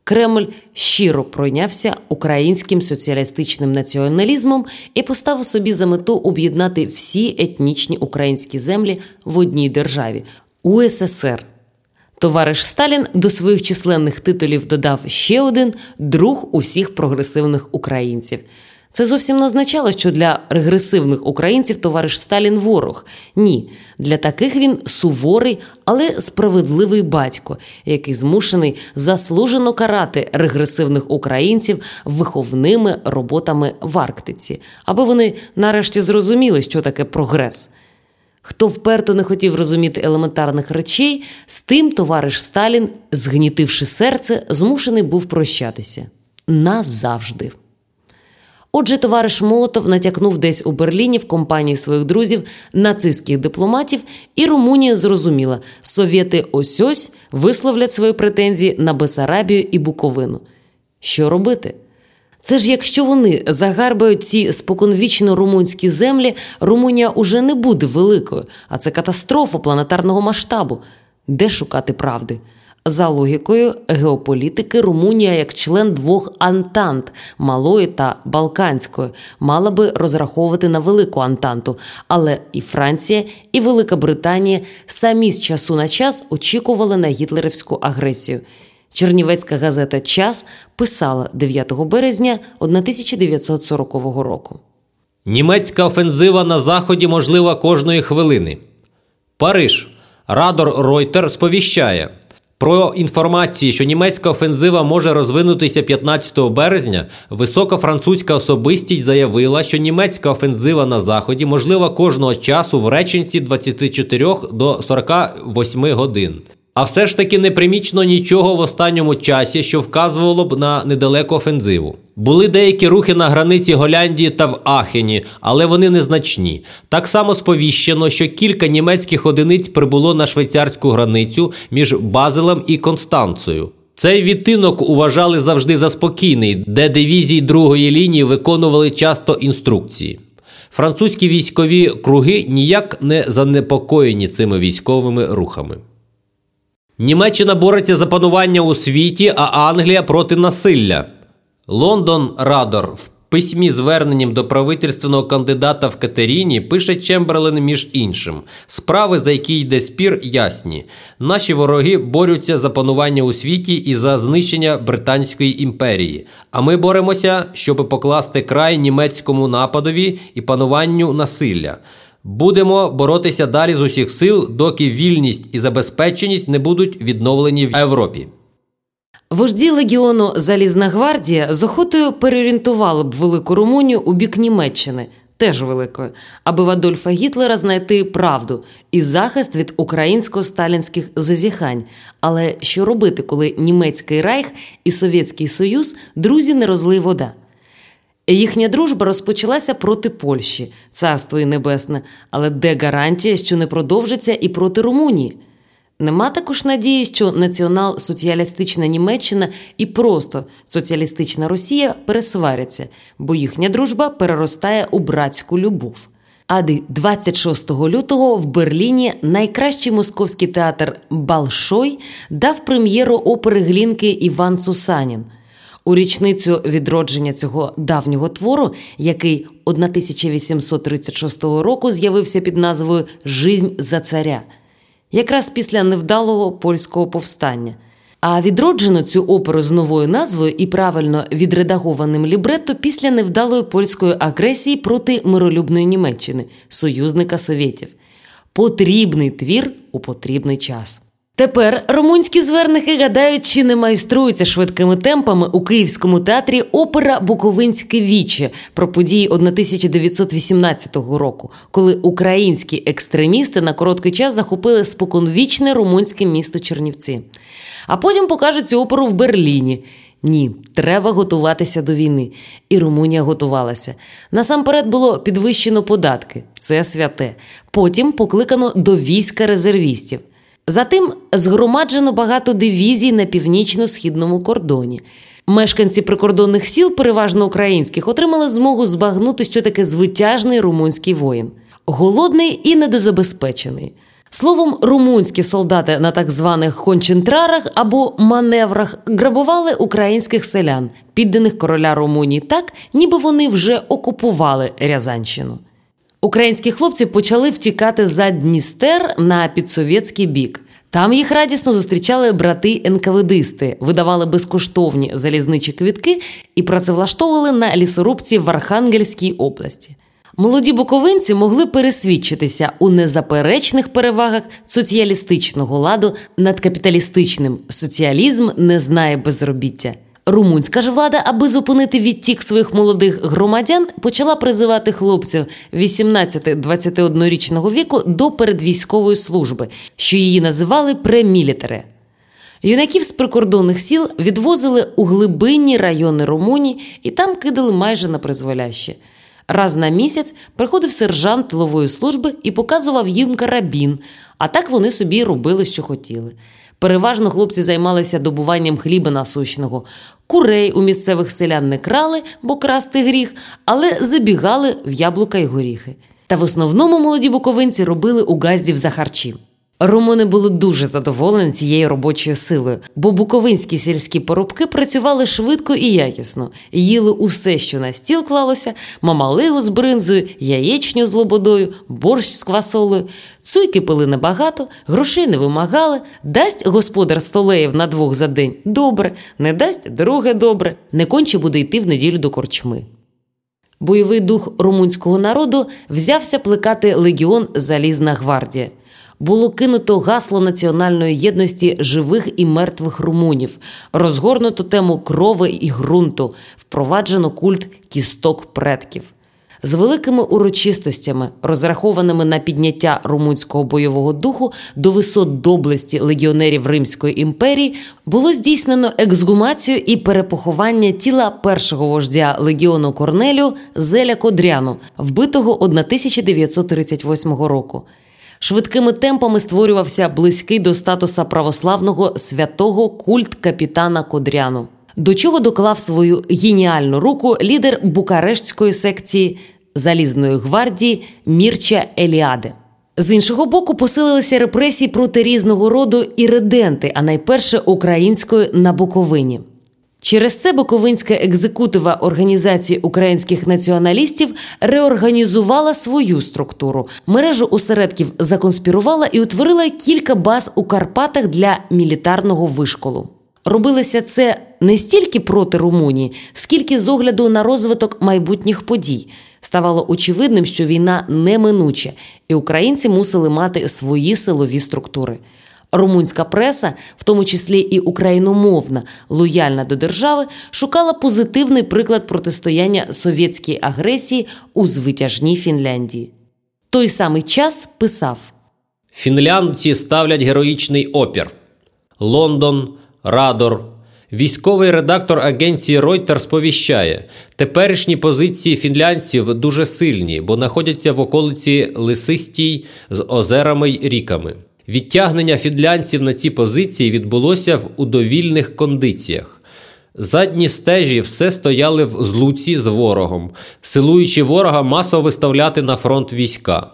Speaker 1: Кремль щиро пройнявся українським соціалістичним націоналізмом і поставив собі за мету об'єднати всі етнічні українські землі в одній державі УССР. Товариш Сталін до своїх численних титулів додав ще один друг усіх прогресивних українців. Це зовсім не означало, що для регресивних українців товариш Сталін ворог. Ні, для таких він суворий, але справедливий батько, який змушений заслужено карати регресивних українців виховними роботами в Арктиці, аби вони нарешті зрозуміли, що таке прогрес. Хто вперто не хотів розуміти елементарних речей, з тим товариш Сталін, згнітивши серце, змушений був прощатися назавжди. Отже, товариш Молотов натякнув десь у Берліні в компанії своїх друзів нацистських дипломатів, і Румунія зрозуміла, совєти ось ось висловлять свої претензії на Бесарабію і Буковину. Що робити? Це ж якщо вони загарбають ці споконвічно румунські землі, Румунія уже не буде великою, а це катастрофа планетарного масштабу. Де шукати правди? За логікою геополітики, Румунія, як член двох антант малої та Балканської, мала би розраховувати на велику антанту, але і Франція, і Велика Британія самі з часу на час очікували на гітлерівську агресію. Чернівецька газета Час писала 9 березня 1940 року.
Speaker 2: Німецька офензива на заході можлива кожної хвилини. Париж. Радор Ройтер сповіщає про інформації, що німецька офензива може розвинутися 15 березня. Висока французька особистість заявила, що німецька офензива на заході можлива кожного часу в реченці 24 до 48 годин. А все ж таки непримічно нічого в останньому часі, що вказувало б на недалеку офензиву. Були деякі рухи на границі Голляндії та в Ахені, але вони незначні. Так само сповіщено, що кілька німецьких одиниць прибуло на швейцарську границю між Базелем і Констанцею. Цей відтинок уважали завжди за спокійний, де дивізії другої лінії виконували часто інструкції. Французькі військові круги ніяк не занепокоєні цими військовими рухами. Німеччина бореться за панування у світі, а Англія проти насилля. Лондон Радор в письмі зверненням до правительственного кандидата в Катеріні пише Чемберлен між іншим: справи, за які йде спір, ясні. Наші вороги борються за панування у світі і за знищення Британської імперії. А ми боремося, щоб покласти край німецькому нападові і пануванню насилля. Будемо боротися далі з усіх сил, доки вільність і забезпеченість не будуть відновлені в Європі.
Speaker 1: Вожді легіону Залізна гвардія з охотою переорієнтували б велику Румунію у бік Німеччини, теж великої, аби в Адольфа Гітлера знайти правду і захист від українсько-сталінських зазіхань. Але що робити, коли німецький райх і Совєтський Союз друзі не розлий вода? Їхня дружба розпочалася проти Польщі, царство і небесне, але де гарантія, що не продовжиться і проти Румунії? Нема також надії, що націонал-соціалістична Німеччина і просто соціалістична Росія пересваряться, бо їхня дружба переростає у братську любов. Ади 26 лютого в Берліні найкращий московський театр Балшой дав прем'єру опери Глінки Іван Сусанін. У річницю відродження цього давнього твору, який 1836 року з'явився під назвою Жизнь за царя, якраз після невдалого польського повстання. А відроджено цю оперу з новою назвою і правильно відредагованим лібретто після невдалої польської агресії проти миролюбної Німеччини, союзника совєтів. Потрібний твір у потрібний час. Тепер румунські зверники гадають, чи не майструються швидкими темпами у Київському театрі опера Буковинське віче про події 1918 року, коли українські екстремісти на короткий час захопили споконвічне румунське місто Чернівці. А потім покажуть цю оперу в Берліні. Ні, треба готуватися до війни. І Румунія готувалася. Насамперед було підвищено податки, це святе. Потім покликано до війська резервістів. Затим згромаджено багато дивізій на північно-східному кордоні. Мешканці прикордонних сіл, переважно українських, отримали змогу збагнути, що таке звитяжний румунський воїн, голодний і недозабезпечений. Словом, румунські солдати на так званих кончентрарах або маневрах грабували українських селян, підданих короля Румунії так, ніби вони вже окупували Рязанщину. Українські хлопці почали втікати за Дністер на підсовєтський бік. Там їх радісно зустрічали брати-енкаведисти, видавали безкоштовні залізничі квітки і працевлаштовували на лісорубці в Архангельській області. Молоді буковинці могли пересвідчитися у незаперечних перевагах соціалістичного ладу над капіталістичним. Соціалізм не знає безробіття. Румунська ж влада, аби зупинити відтік своїх молодих громадян, почала призивати хлопців 18-21 річного віку до передвійськової служби, що її називали премілітаре. Юнаків з прикордонних сіл відвозили у глибинні райони Румунії і там кидали майже на призволяще. Раз на місяць приходив сержант тилової служби і показував їм карабін, а так вони собі робили, що хотіли. Переважно хлопці займалися добуванням хліба насущного. Курей у місцевих селян не крали, бо красти гріх, але забігали в яблука й горіхи. Та в основному молоді буковинці робили у газдів за харчі. Румуни були дуже задоволені цією робочою силою, бо буковинські сільські поробки працювали швидко і якісно, їли усе, що на стіл клалося: мамалигу з бринзою, яєчню з лободою, борщ з квасолою, цуйки пили небагато, грошей не вимагали, дасть господар столеїв на двох за день добре, не дасть друге добре, не конче буде йти в неділю до корчми. Бойовий дух румунського народу взявся плекати легіон Залізна гвардія було кинуто гасло національної єдності живих і мертвих румунів, розгорнуто тему крови і ґрунту, впроваджено культ кісток предків. З великими урочистостями, розрахованими на підняття румунського бойового духу до висот доблесті легіонерів Римської імперії, було здійснено ексгумацію і перепоховання тіла першого вождя легіону Корнелю Зеля Кодряну, вбитого 1938 року. Швидкими темпами створювався близький до статуса православного святого культ капітана Кодряну, до чого доклав свою геніальну руку лідер Букарештської секції залізної гвардії Мірча Еліаде. З іншого боку, посилилися репресії проти різного роду іриденти, а найперше української на Буковині. Через це Буковинська екзекутива організації українських націоналістів реорганізувала свою структуру. Мережу осередків законспірувала і утворила кілька баз у Карпатах для мілітарного вишколу. Робилося це не стільки проти Румунії, скільки з огляду на розвиток майбутніх подій. Ставало очевидним, що війна неминуча, і українці мусили мати свої силові структури. Румунська преса, в тому числі і україномовна, лояльна до держави, шукала позитивний приклад протистояння совєтській агресії у звитяжній Фінляндії. Той самий час писав:
Speaker 2: Фінляндці ставлять героїчний опір. Лондон, Радор, Військовий редактор агенції Reuters сповіщає, теперішні позиції фінлянців дуже сильні, бо знаходяться в околиці лисистій з озерами й ріками. Відтягнення фінлянців на ці позиції відбулося в удовільних кондиціях. Задні стежі все стояли в злуці з ворогом, силуючи ворога масово виставляти на фронт війська.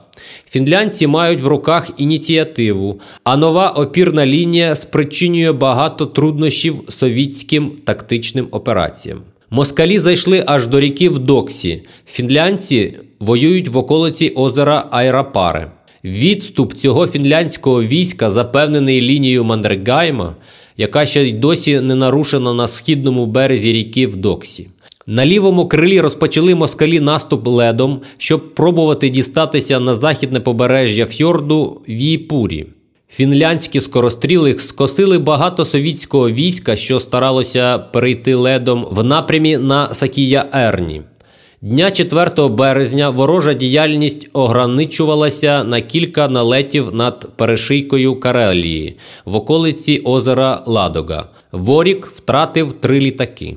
Speaker 2: Фінлянці мають в руках ініціативу, а нова опірна лінія спричинює багато труднощів совітським тактичним операціям. Москалі зайшли аж до ріки в Доксі. Фінлянці воюють в околиці озера Айрапаре. Відступ цього фінляндського війська, запевнений лінією Мандрегайма, яка ще й досі не нарушена на східному березі ріки в Доксі. На лівому крилі розпочали москалі наступ ледом, щоб пробувати дістатися на західне побережжя фьорду Віїпурі. Фінляндські скоростріли скосили багато совітського війська, що старалося перейти ледом в напрямі на Сакія Ерні. Дня 4 березня ворожа діяльність ограничувалася на кілька налетів над перешийкою Карелії в околиці озера Ладога. Ворік втратив три літаки.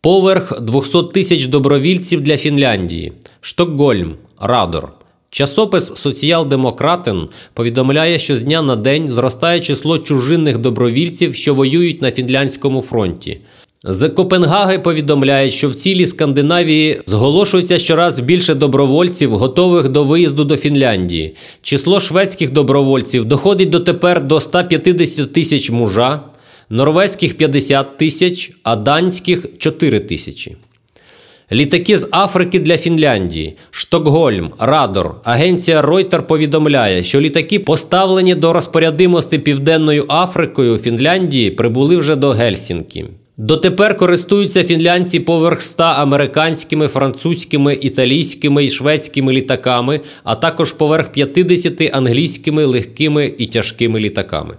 Speaker 2: Поверх 200 тисяч добровільців для Фінляндії. Штокгольм. Радор. Часопис Соціал-Демократен повідомляє, що з дня на день зростає число чужинних добровільців, що воюють на фінляндському фронті. З Копенгаги повідомляють, що в цілій Скандинавії зголошується щораз більше добровольців, готових до виїзду до Фінляндії. Число шведських добровольців доходить дотепер до 150 тисяч мужа, норвезьких 50 тисяч, а данських 4 тисячі. Літаки з Африки для Фінляндії, Штокгольм, Радор, агенція Reuters повідомляє, що літаки, поставлені до розпорядимості Південною Африкою Фінляндії, прибули вже до Гельсінкі. Дотепер користуються фінлянці поверх 100 американськими, французькими, італійськими і шведськими літаками, а також поверх 50 англійськими легкими і тяжкими літаками.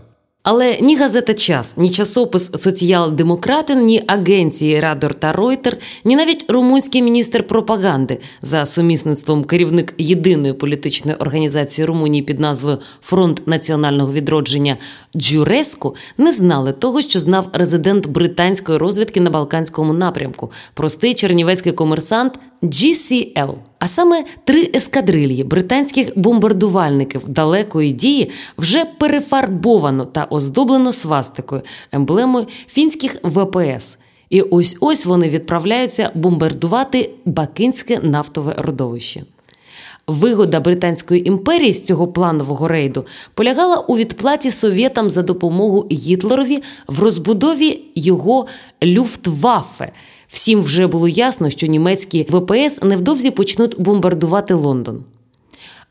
Speaker 1: Але ні газета Час, ні часопис Соціал-Демократин, ні агенції Радор та Ройтер, ні навіть румунський міністр пропаганди. За сумісництвом керівник єдиної політичної організації Румунії під назвою Фронт національного відродження Джуреску не знали того, що знав резидент британської розвідки на Балканському напрямку, простий чернівецький комерсант GCL. А саме три ескадрильї британських бомбардувальників далекої дії вже перефарбовано та оздоблено свастикою, емблемою фінських ВПС. І ось ось вони відправляються бомбардувати Бакинське нафтове родовище. Вигода Британської імперії з цього планового рейду полягала у відплаті совєтам за допомогу Гітлерові в розбудові його Люфтваффе. Всім вже було ясно, що німецькі ВПС невдовзі почнуть бомбардувати Лондон.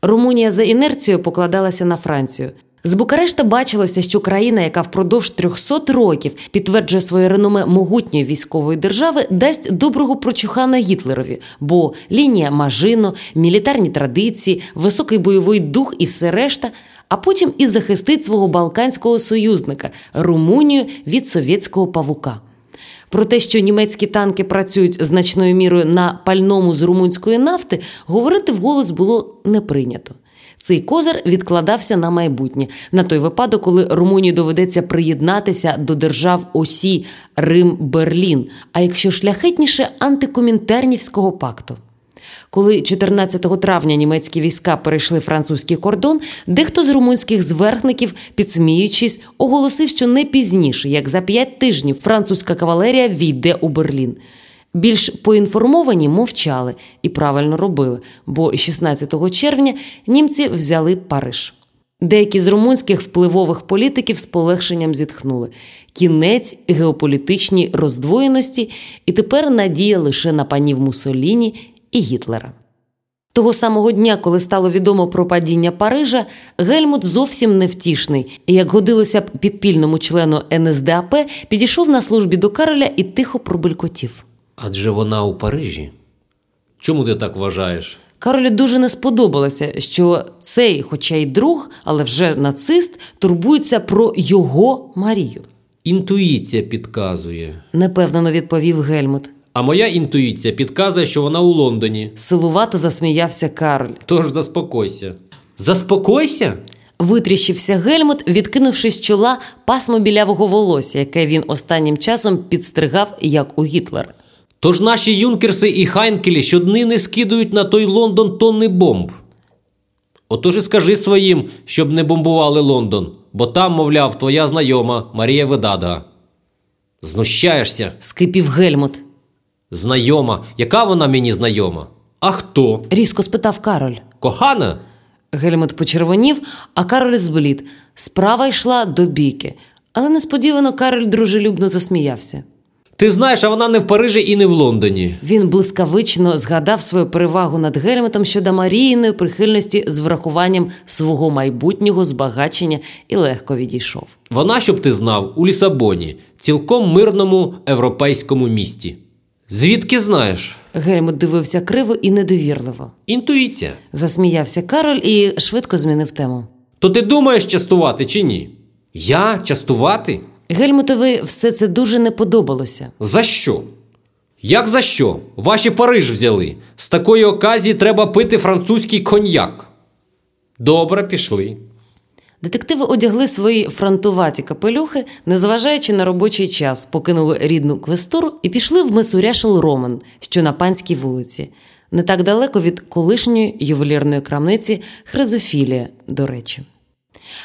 Speaker 1: Румунія за інерцією покладалася на Францію. З Букарешта бачилося, що країна, яка впродовж 300 років підтверджує своє реноме могутньої військової держави, дасть доброго прочухана Гітлерові, бо лінія Мажино, мілітарні традиції, високий бойовий дух і все решта, а потім і захистить свого балканського союзника Румунію від совєтського павука. Про те, що німецькі танки працюють значною мірою на пальному з румунської нафти, говорити вголос було не прийнято. Цей козир відкладався на майбутнє на той випадок, коли Румунії доведеться приєднатися до держав осі Рим Берлін, а якщо шляхетніше антикомінтернівського пакту. Коли 14 травня німецькі війська перейшли французький кордон, дехто з румунських зверхників, підсміючись, оголосив, що не пізніше, як за п'ять тижнів, французька кавалерія війде у Берлін. Більш поінформовані мовчали і правильно робили, бо 16 червня німці взяли Париж. Деякі з румунських впливових політиків з полегшенням зітхнули кінець геополітичній роздвоєності, і тепер надія лише на панів Мусоліні і Гітлера. Того самого дня, коли стало відомо про падіння Парижа, Гельмут зовсім невтішний і, як годилося б підпільному члену НСДАП, підійшов на службі до Кароля і тихо пробелькотів.
Speaker 2: Адже вона у Парижі. Чому ти так вважаєш?
Speaker 1: Каролю дуже не сподобалося, що цей, хоча й друг, але вже нацист, турбується про його Марію.
Speaker 2: Інтуїція підказує.
Speaker 1: Непевнено відповів Гельмут.
Speaker 2: А моя інтуїція підказує, що вона у Лондоні.
Speaker 1: Силувато засміявся Кароль.
Speaker 2: Тож заспокойся. Заспокойся?
Speaker 1: Витріщився Гельмут, відкинувши з чола пасмо білявого волосся, яке він останнім часом підстригав, як у Гітлера.
Speaker 2: Тож наші юнкерси і Хайнкелі щоднини скидують на той Лондон тонни бомб. Отож і скажи своїм, щоб не бомбували Лондон, бо там, мовляв, твоя знайома Марія Видада. Знущаєшся,
Speaker 1: Скипів Гельмут.
Speaker 2: Знайома. Яка вона мені знайома? А хто?
Speaker 1: Різко спитав Кароль.
Speaker 2: Кохана?
Speaker 1: Гельмут почервонів, а Кароль зблід. Справа йшла до бійки. Але несподівано Кароль дружелюбно засміявся.
Speaker 2: Ти знаєш, а вона не в Парижі і не в Лондоні.
Speaker 1: Він блискавично згадав свою перевагу над Гельмутом щодо Маріїної прихильності з врахуванням свого майбутнього збагачення і легко відійшов.
Speaker 2: Вона, щоб ти знав, у Лісабоні, цілком мирному європейському місті. Звідки знаєш?
Speaker 1: Гельмут дивився криво і недовірливо.
Speaker 2: Інтуїція.
Speaker 1: Засміявся Кароль і швидко змінив тему.
Speaker 2: То ти думаєш частувати чи ні? Я частувати?
Speaker 1: Гельмутові все це дуже не подобалося.
Speaker 2: За що? Як за що? Ваші Париж взяли. З такої оказії треба пити французький коньяк. Добре, пішли.
Speaker 1: Детективи одягли свої фронтуваті капелюхи, незважаючи на робочий час, покинули рідну квестуру і пішли в Месуряшел Роман, що на панській вулиці, не так далеко від колишньої ювелірної крамниці Хризофілія, до речі.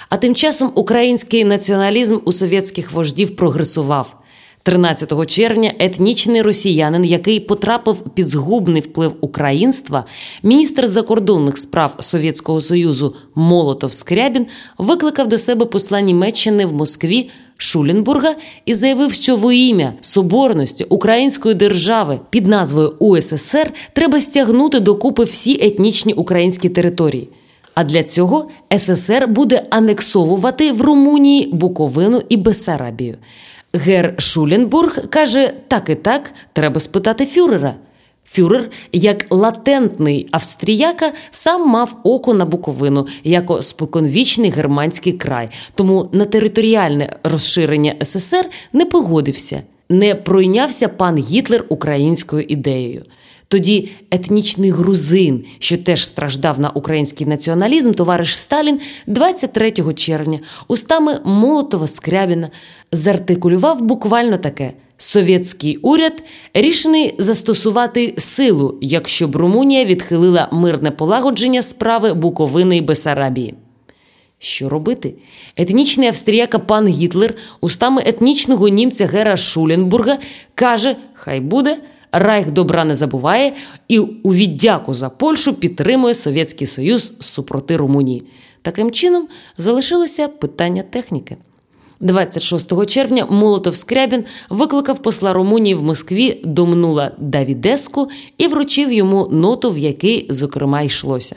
Speaker 1: А тим часом український націоналізм у совєтських вождів прогресував. 13 червня етнічний росіянин, який потрапив під згубний вплив українства, міністр закордонних справ Совєтського Союзу Молотов Скрябін викликав до себе посла Німеччини в Москві Шуленбурга і заявив, що во ім'я соборності української держави під назвою УССР треба стягнути докупи всі етнічні українські території. А для цього СССР буде анексовувати в Румунії Буковину і Бессарабію. Гер Шуленбург каже: так і так, треба спитати фюрера. Фюрер, як латентний австріяка, сам мав око на Буковину, як споконвічний германський край, тому на територіальне розширення СССР не погодився, не пройнявся пан Гітлер українською ідеєю. Тоді етнічний грузин, що теж страждав на український націоналізм, товариш Сталін 23 червня устами Молотова Скрябіна зартикулював буквально таке: совєтський уряд рішений застосувати силу, якщо б Румунія відхилила мирне полагодження справи Буковини і Бесарабії. Що робити? Етнічний австріяка пан Гітлер устами етнічного німця Гера Шуленбурга каже: Хай буде. Райх добра не забуває і у віддяку за Польщу підтримує Совєтський Союз супроти Румунії. Таким чином залишилося питання техніки. 26 червня Молотов Скрябін викликав посла Румунії в Москві до Мнула Давідеску і вручив йому ноту, в якій, зокрема, йшлося.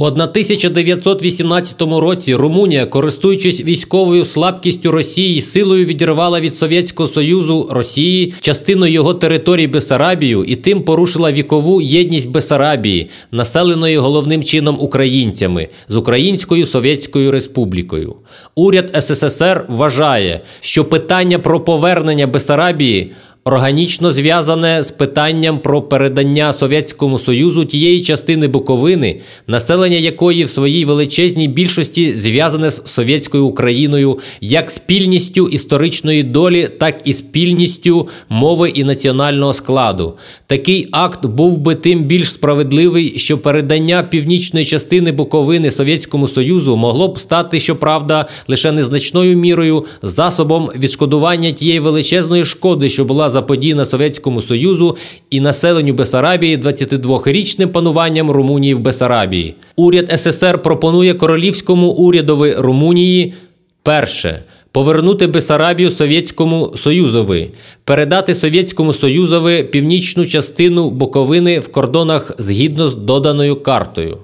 Speaker 2: У 1918 році Румунія, користуючись військовою слабкістю Росії, силою відірвала від Совєтського Союзу Росії частину його територій Бесарабію і тим порушила вікову єдність Бесарабії, населеної головним чином українцями з Українською Совєтською Республікою. Уряд СССР вважає, що питання про повернення Бесарабії органічно зв'язане з питанням про передання Совєтському Союзу тієї частини Буковини, населення якої в своїй величезній більшості зв'язане з совєтською Україною як спільністю історичної долі, так і спільністю мови і національного складу. Такий акт був би тим більш справедливий, що передання північної частини Буковини Совєтському Союзу могло б стати, щоправда, лише незначною мірою засобом відшкодування тієї величезної шкоди, що була заподіяна Совєтському Союзу і населенню Бесарабії 22-річним пануванням Румунії в Бесарабії. Уряд СССР пропонує королівському урядові Румунії перше. Повернути Бесарабію Совєтському Союзові, передати Совєтському Союзові північну частину Буковини в кордонах згідно з доданою картою.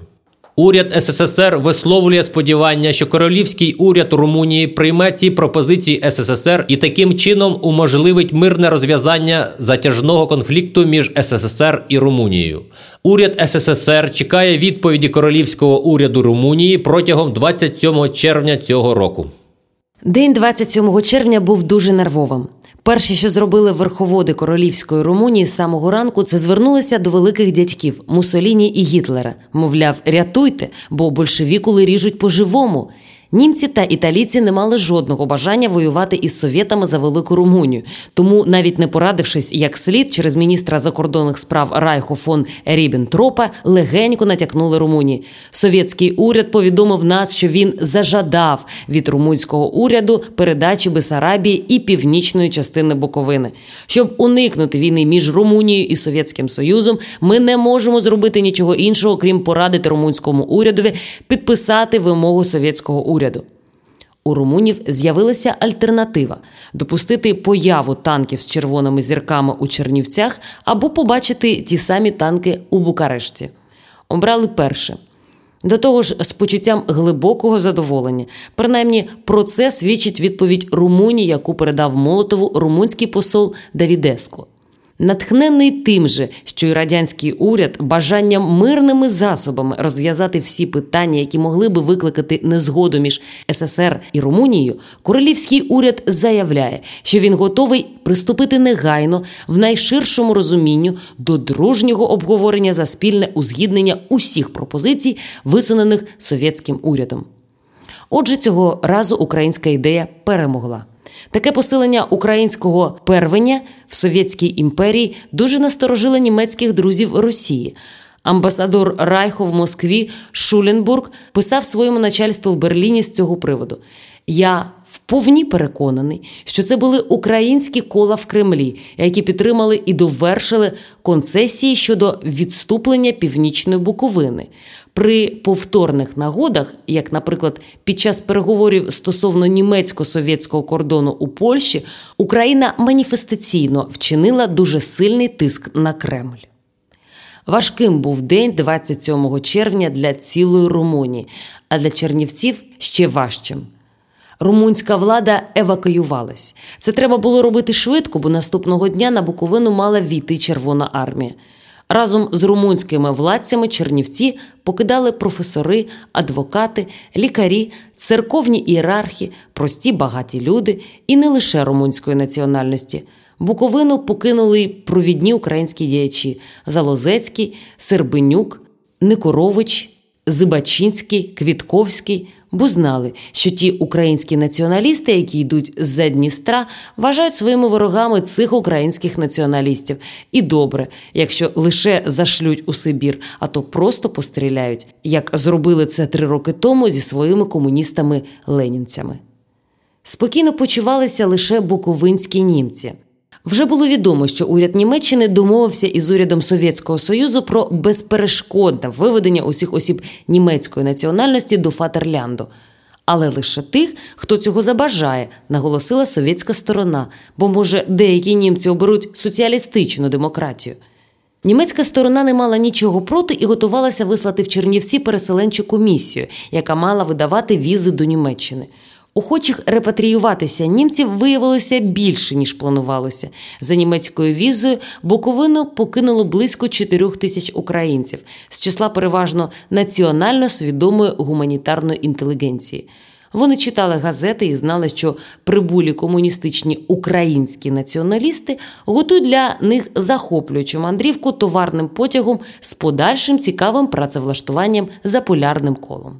Speaker 2: Уряд СССР висловлює сподівання, що королівський уряд Румунії прийме ці пропозиції СССР і таким чином уможливить мирне розв'язання затяжного конфлікту між СССР і Румунією. Уряд СССР чекає відповіді королівського уряду Румунії протягом 27 червня цього року.
Speaker 1: День 27 червня був дуже нервовим. Перші, що зробили верховоди королівської Румунії з самого ранку, це звернулися до великих дядьків Мусоліні і Гітлера. Мовляв, рятуйте, бо большевікули ріжуть по-живому. Німці та італійці не мали жодного бажання воювати із совєтами за велику Румунію, тому, навіть не порадившись як слід через міністра закордонних справ Райху фон Рібентропа, легенько натякнули Румунії. Совєтський уряд повідомив нас, що він зажадав від румунського уряду передачі Бесарабії і північної частини Буковини. Щоб уникнути війни між Румунією і Совєтським Союзом, ми не можемо зробити нічого іншого, крім порадити румунському урядові підписати вимогу совєтського уряду уряду. У румунів з'явилася альтернатива допустити появу танків з червоними зірками у Чернівцях або побачити ті самі танки у Букарешті. Обрали перше. До того ж, з почуттям глибокого задоволення, принаймні про це свідчить відповідь Румунії, яку передав Молотову румунський посол Давідеско. Натхнений тим же, що й радянський уряд бажанням мирними засобами розв'язати всі питання, які могли би викликати незгоду між СССР і Румунією, королівський уряд заявляє, що він готовий приступити негайно в найширшому розумінню до дружнього обговорення за спільне узгіднення усіх пропозицій, висунених совєтським урядом. Отже, цього разу українська ідея перемогла. Таке посилення українського первення в Совєтській імперії дуже насторожило німецьких друзів Росії. Амбасадор Райхо в Москві Шуленбург писав своєму начальству в Берліні з цього приводу. Я вповні переконаний, що це були українські кола в Кремлі, які підтримали і довершили концесії щодо відступлення північної Буковини. При повторних нагодах, як, наприклад, під час переговорів стосовно німецько-совєтського кордону у Польщі, Україна маніфестаційно вчинила дуже сильний тиск на Кремль. Важким був день 27 червня для цілої Румунії, а для чернівців ще важчим. Румунська влада евакуювалась. Це треба було робити швидко, бо наступного дня на Буковину мала війти Червона армія. Разом з румунськими владцями Чернівці покидали професори, адвокати, лікарі, церковні ієрархи, прості багаті люди і не лише румунської національності. Буковину покинули провідні українські діячі Залозецький, Сербенюк, Никорович, Зибачинський, Квітковський, бо знали, що ті українські націоналісти, які йдуть з-за Дністра, вважають своїми ворогами цих українських націоналістів. І добре, якщо лише зашлють у Сибір, а то просто постріляють, як зробили це три роки тому зі своїми комуністами-ленінцями. Спокійно почувалися лише буковинські німці. Вже було відомо, що уряд Німеччини домовився із урядом Совєтського Союзу про безперешкодне виведення усіх осіб німецької національності до Фатерлянду. Але лише тих, хто цього забажає, наголосила совєтська сторона, бо, може, деякі німці оберуть соціалістичну демократію. Німецька сторона не мала нічого проти і готувалася вислати в Чернівці переселенчу комісію, яка мала видавати візи до Німеччини. Охочих репатріюватися німців виявилося більше ніж планувалося. За німецькою візою Буковину покинуло близько 4 тисяч українців з числа переважно національно свідомої гуманітарної інтелігенції. Вони читали газети і знали, що прибулі комуністичні українські націоналісти готують для них захоплюючу мандрівку товарним потягом з подальшим цікавим працевлаштуванням за полярним колом.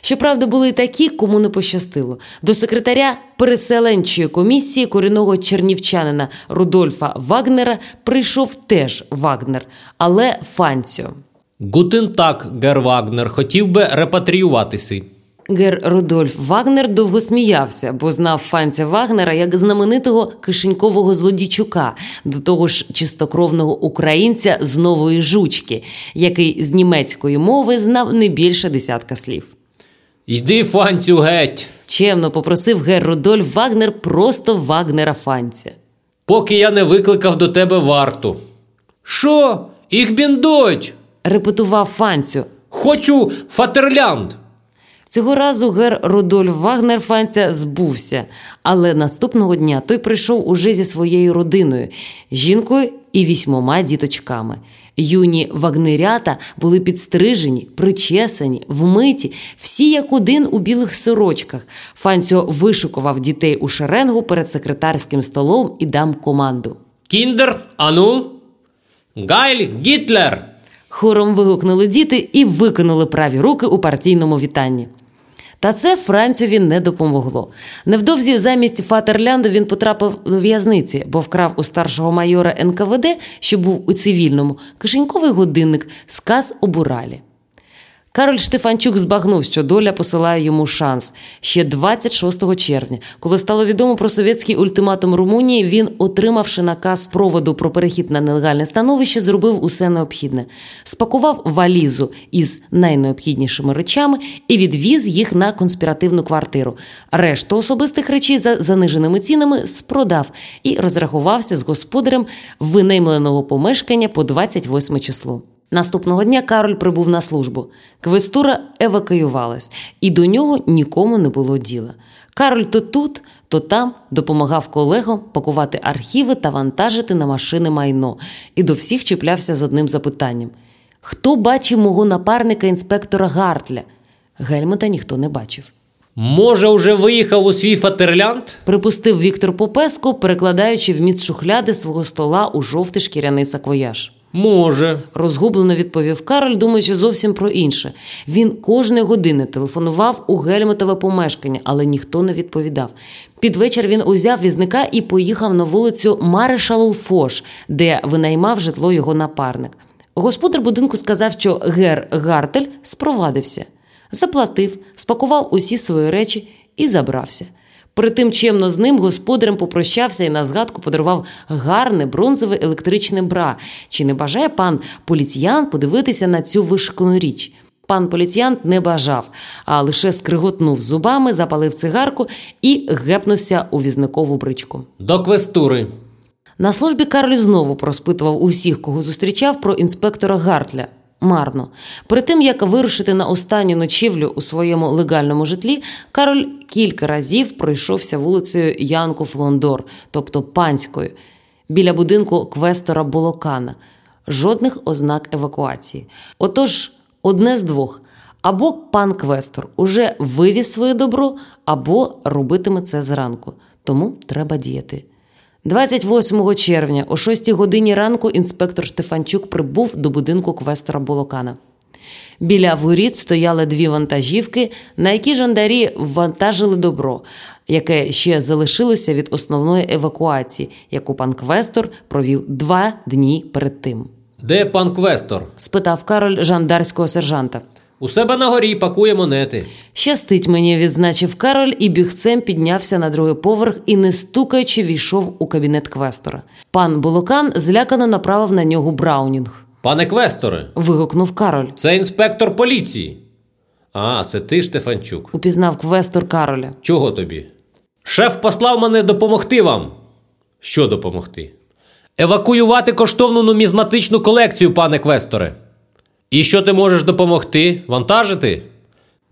Speaker 1: Щоправда, були й такі, кому не пощастило. До секретаря переселенчої комісії корінного чернівчанина Рудольфа Вагнера прийшов теж Вагнер, але Фанцьо.
Speaker 2: Guten Tag, Herr Вагнер, хотів би репатріюватися.
Speaker 1: Гер Рудольф Вагнер довго сміявся, бо знав Фанця Вагнера як знаменитого кишенькового злодійчука, до того ж чистокровного українця з Нової Жучки, який з німецької мови знав не більше десятка слів.
Speaker 2: Йди, Фанцю, геть.
Speaker 1: Чемно попросив гер Рудольф Вагнер просто Вагнера Фанця.
Speaker 2: Поки я не викликав до тебе варту. Що? Іх біндуть?
Speaker 1: репетував Фанцю.
Speaker 2: Хочу Фатерлянд.
Speaker 1: Цього разу гер Рудольф Вагнер Фанця збувся, але наступного дня той прийшов уже зі своєю родиною, жінкою і вісьмома діточками. Юні вагнерята були підстрижені, причесані, вмиті, всі як один у білих сорочках. Фанцьо вишукував дітей у шеренгу перед секретарським столом і дам команду.
Speaker 2: Кіндер, ану, Гайль Гітлер.
Speaker 1: Хором вигукнули діти і викинули праві руки у партійному вітанні. Та це Францеві не допомогло. Невдовзі замість Фатерлянду він потрапив до в'язниці, бо вкрав у старшого майора НКВД, що був у цивільному, кишеньковий годинник, сказ у Уралі. Кароль Штефанчук збагнув, що доля посилає йому шанс ще 26 червня. Коли стало відомо про совєтський ультиматум Румунії, він, отримавши наказ проводу про перехід на нелегальне становище, зробив усе необхідне: спакував валізу із найнеобхіднішими речами і відвіз їх на конспіративну квартиру. Решту особистих речей за заниженими цінами спродав і розрахувався з господарем винаймленого помешкання по 28 число. Наступного дня Кароль прибув на службу. Квестура евакуювалась, і до нього нікому не було діла. Кароль то тут, то там допомагав колегам пакувати архіви та вантажити на машини майно, і до всіх чіплявся з одним запитанням: хто бачив мого напарника інспектора Гартля? Гельмута ніхто не бачив.
Speaker 2: Може, уже виїхав у свій фатерлянд?
Speaker 1: Припустив Віктор Попеско, перекладаючи вміст шухляди свого стола у жовтий шкіряний саквояж.
Speaker 2: Може.
Speaker 1: Розгублено відповів Кароль, думаючи зовсім про інше. Він кожної години телефонував у Гельмутове помешкання, але ніхто не відповідав. Під вечір він узяв візника і поїхав на вулицю Маришалфош, де винаймав житло його напарник. Господар будинку сказав, що Гер Гартель спровадився, заплатив, спакував усі свої речі і забрався. Притим чемно з ним господарем попрощався і на згадку подарував гарне бронзове електричне бра. Чи не бажає пан поліціян подивитися на цю вишикану річ? Пан поліціянт не бажав, а лише скриготнув зубами, запалив цигарку і гепнувся у візникову бричку.
Speaker 2: До квестури.
Speaker 1: На службі Карль знову проспитував усіх, кого зустрічав про інспектора Гартля. Марно. Перед тим як вирушити на останню ночівлю у своєму легальному житлі, Кароль кілька разів пройшовся вулицею Янку Флондор, тобто панською, біля будинку квестора Болокана. Жодних ознак евакуації. Отож, одне з двох. Або пан Квестор уже вивіз своє добро, або робитиме це зранку. Тому треба діяти. 28 червня о 6 годині ранку інспектор Штефанчук прибув до будинку квестора Болокана. Біля воріт стояли дві вантажівки, на які жандарі вантажили добро, яке ще залишилося від основної евакуації, яку пан Квестор провів два дні перед тим.
Speaker 2: Де пан Квестор?
Speaker 1: спитав Кароль жандарського сержанта.
Speaker 2: У себе на горі пакує монети.
Speaker 1: Щастить мені, відзначив Кароль і бігцем піднявся на другий поверх і, не стукаючи, війшов у кабінет квестора. Пан Булокан злякано направив на нього Браунінг.
Speaker 2: Пане Квесторе,
Speaker 1: Вигукнув Кароль.
Speaker 2: це інспектор поліції. А, це ти, Штефанчук.
Speaker 1: Упізнав квестор Кароля.
Speaker 2: Чого тобі? Шеф послав мене допомогти вам. Що допомогти? Евакуювати коштовну нумізматичну колекцію, пане Квесторе. І що ти можеш допомогти? Вантажити?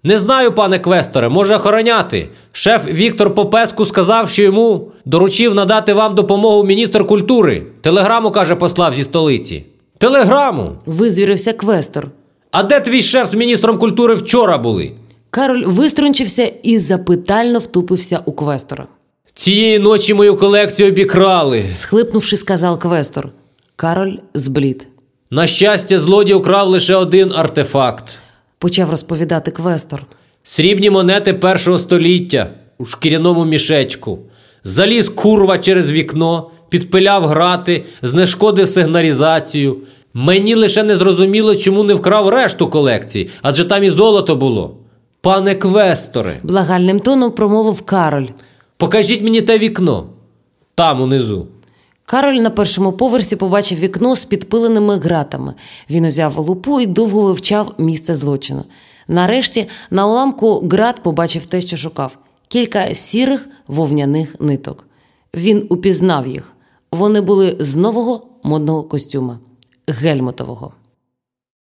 Speaker 2: Не знаю, пане Квесторе, може охороняти. Шеф Віктор Попеску сказав, що йому доручив надати вам допомогу міністр культури. Телеграму, каже, послав зі столиці. Телеграму.
Speaker 1: Визвірився квестор.
Speaker 2: А де твій шеф з міністром культури вчора були?
Speaker 1: Кароль виструнчився і запитально втупився у квестора.
Speaker 2: Цієї ночі мою колекцію обікрали.
Speaker 1: Схлипнувши, сказав квестор. Кароль зблід.
Speaker 2: На щастя, злодій украв лише один артефакт:
Speaker 1: Почав розповідати квестор.
Speaker 2: срібні монети першого століття у шкіряному мішечку. Заліз курва через вікно, підпиляв грати, знешкодив сигналізацію. Мені лише не зрозуміло, чому не вкрав решту колекції, адже там і золото було. Пане квесторе,
Speaker 1: Благальним тоном промовив Кароль.
Speaker 2: покажіть мені те вікно. Там унизу.
Speaker 1: Кароль на першому поверсі побачив вікно з підпиленими гратами. Він узяв лупу і довго вивчав місце злочину. Нарешті на уламку град побачив те, що шукав кілька сірих вовняних ниток. Він упізнав їх. Вони були з нового модного костюма Гельмутового.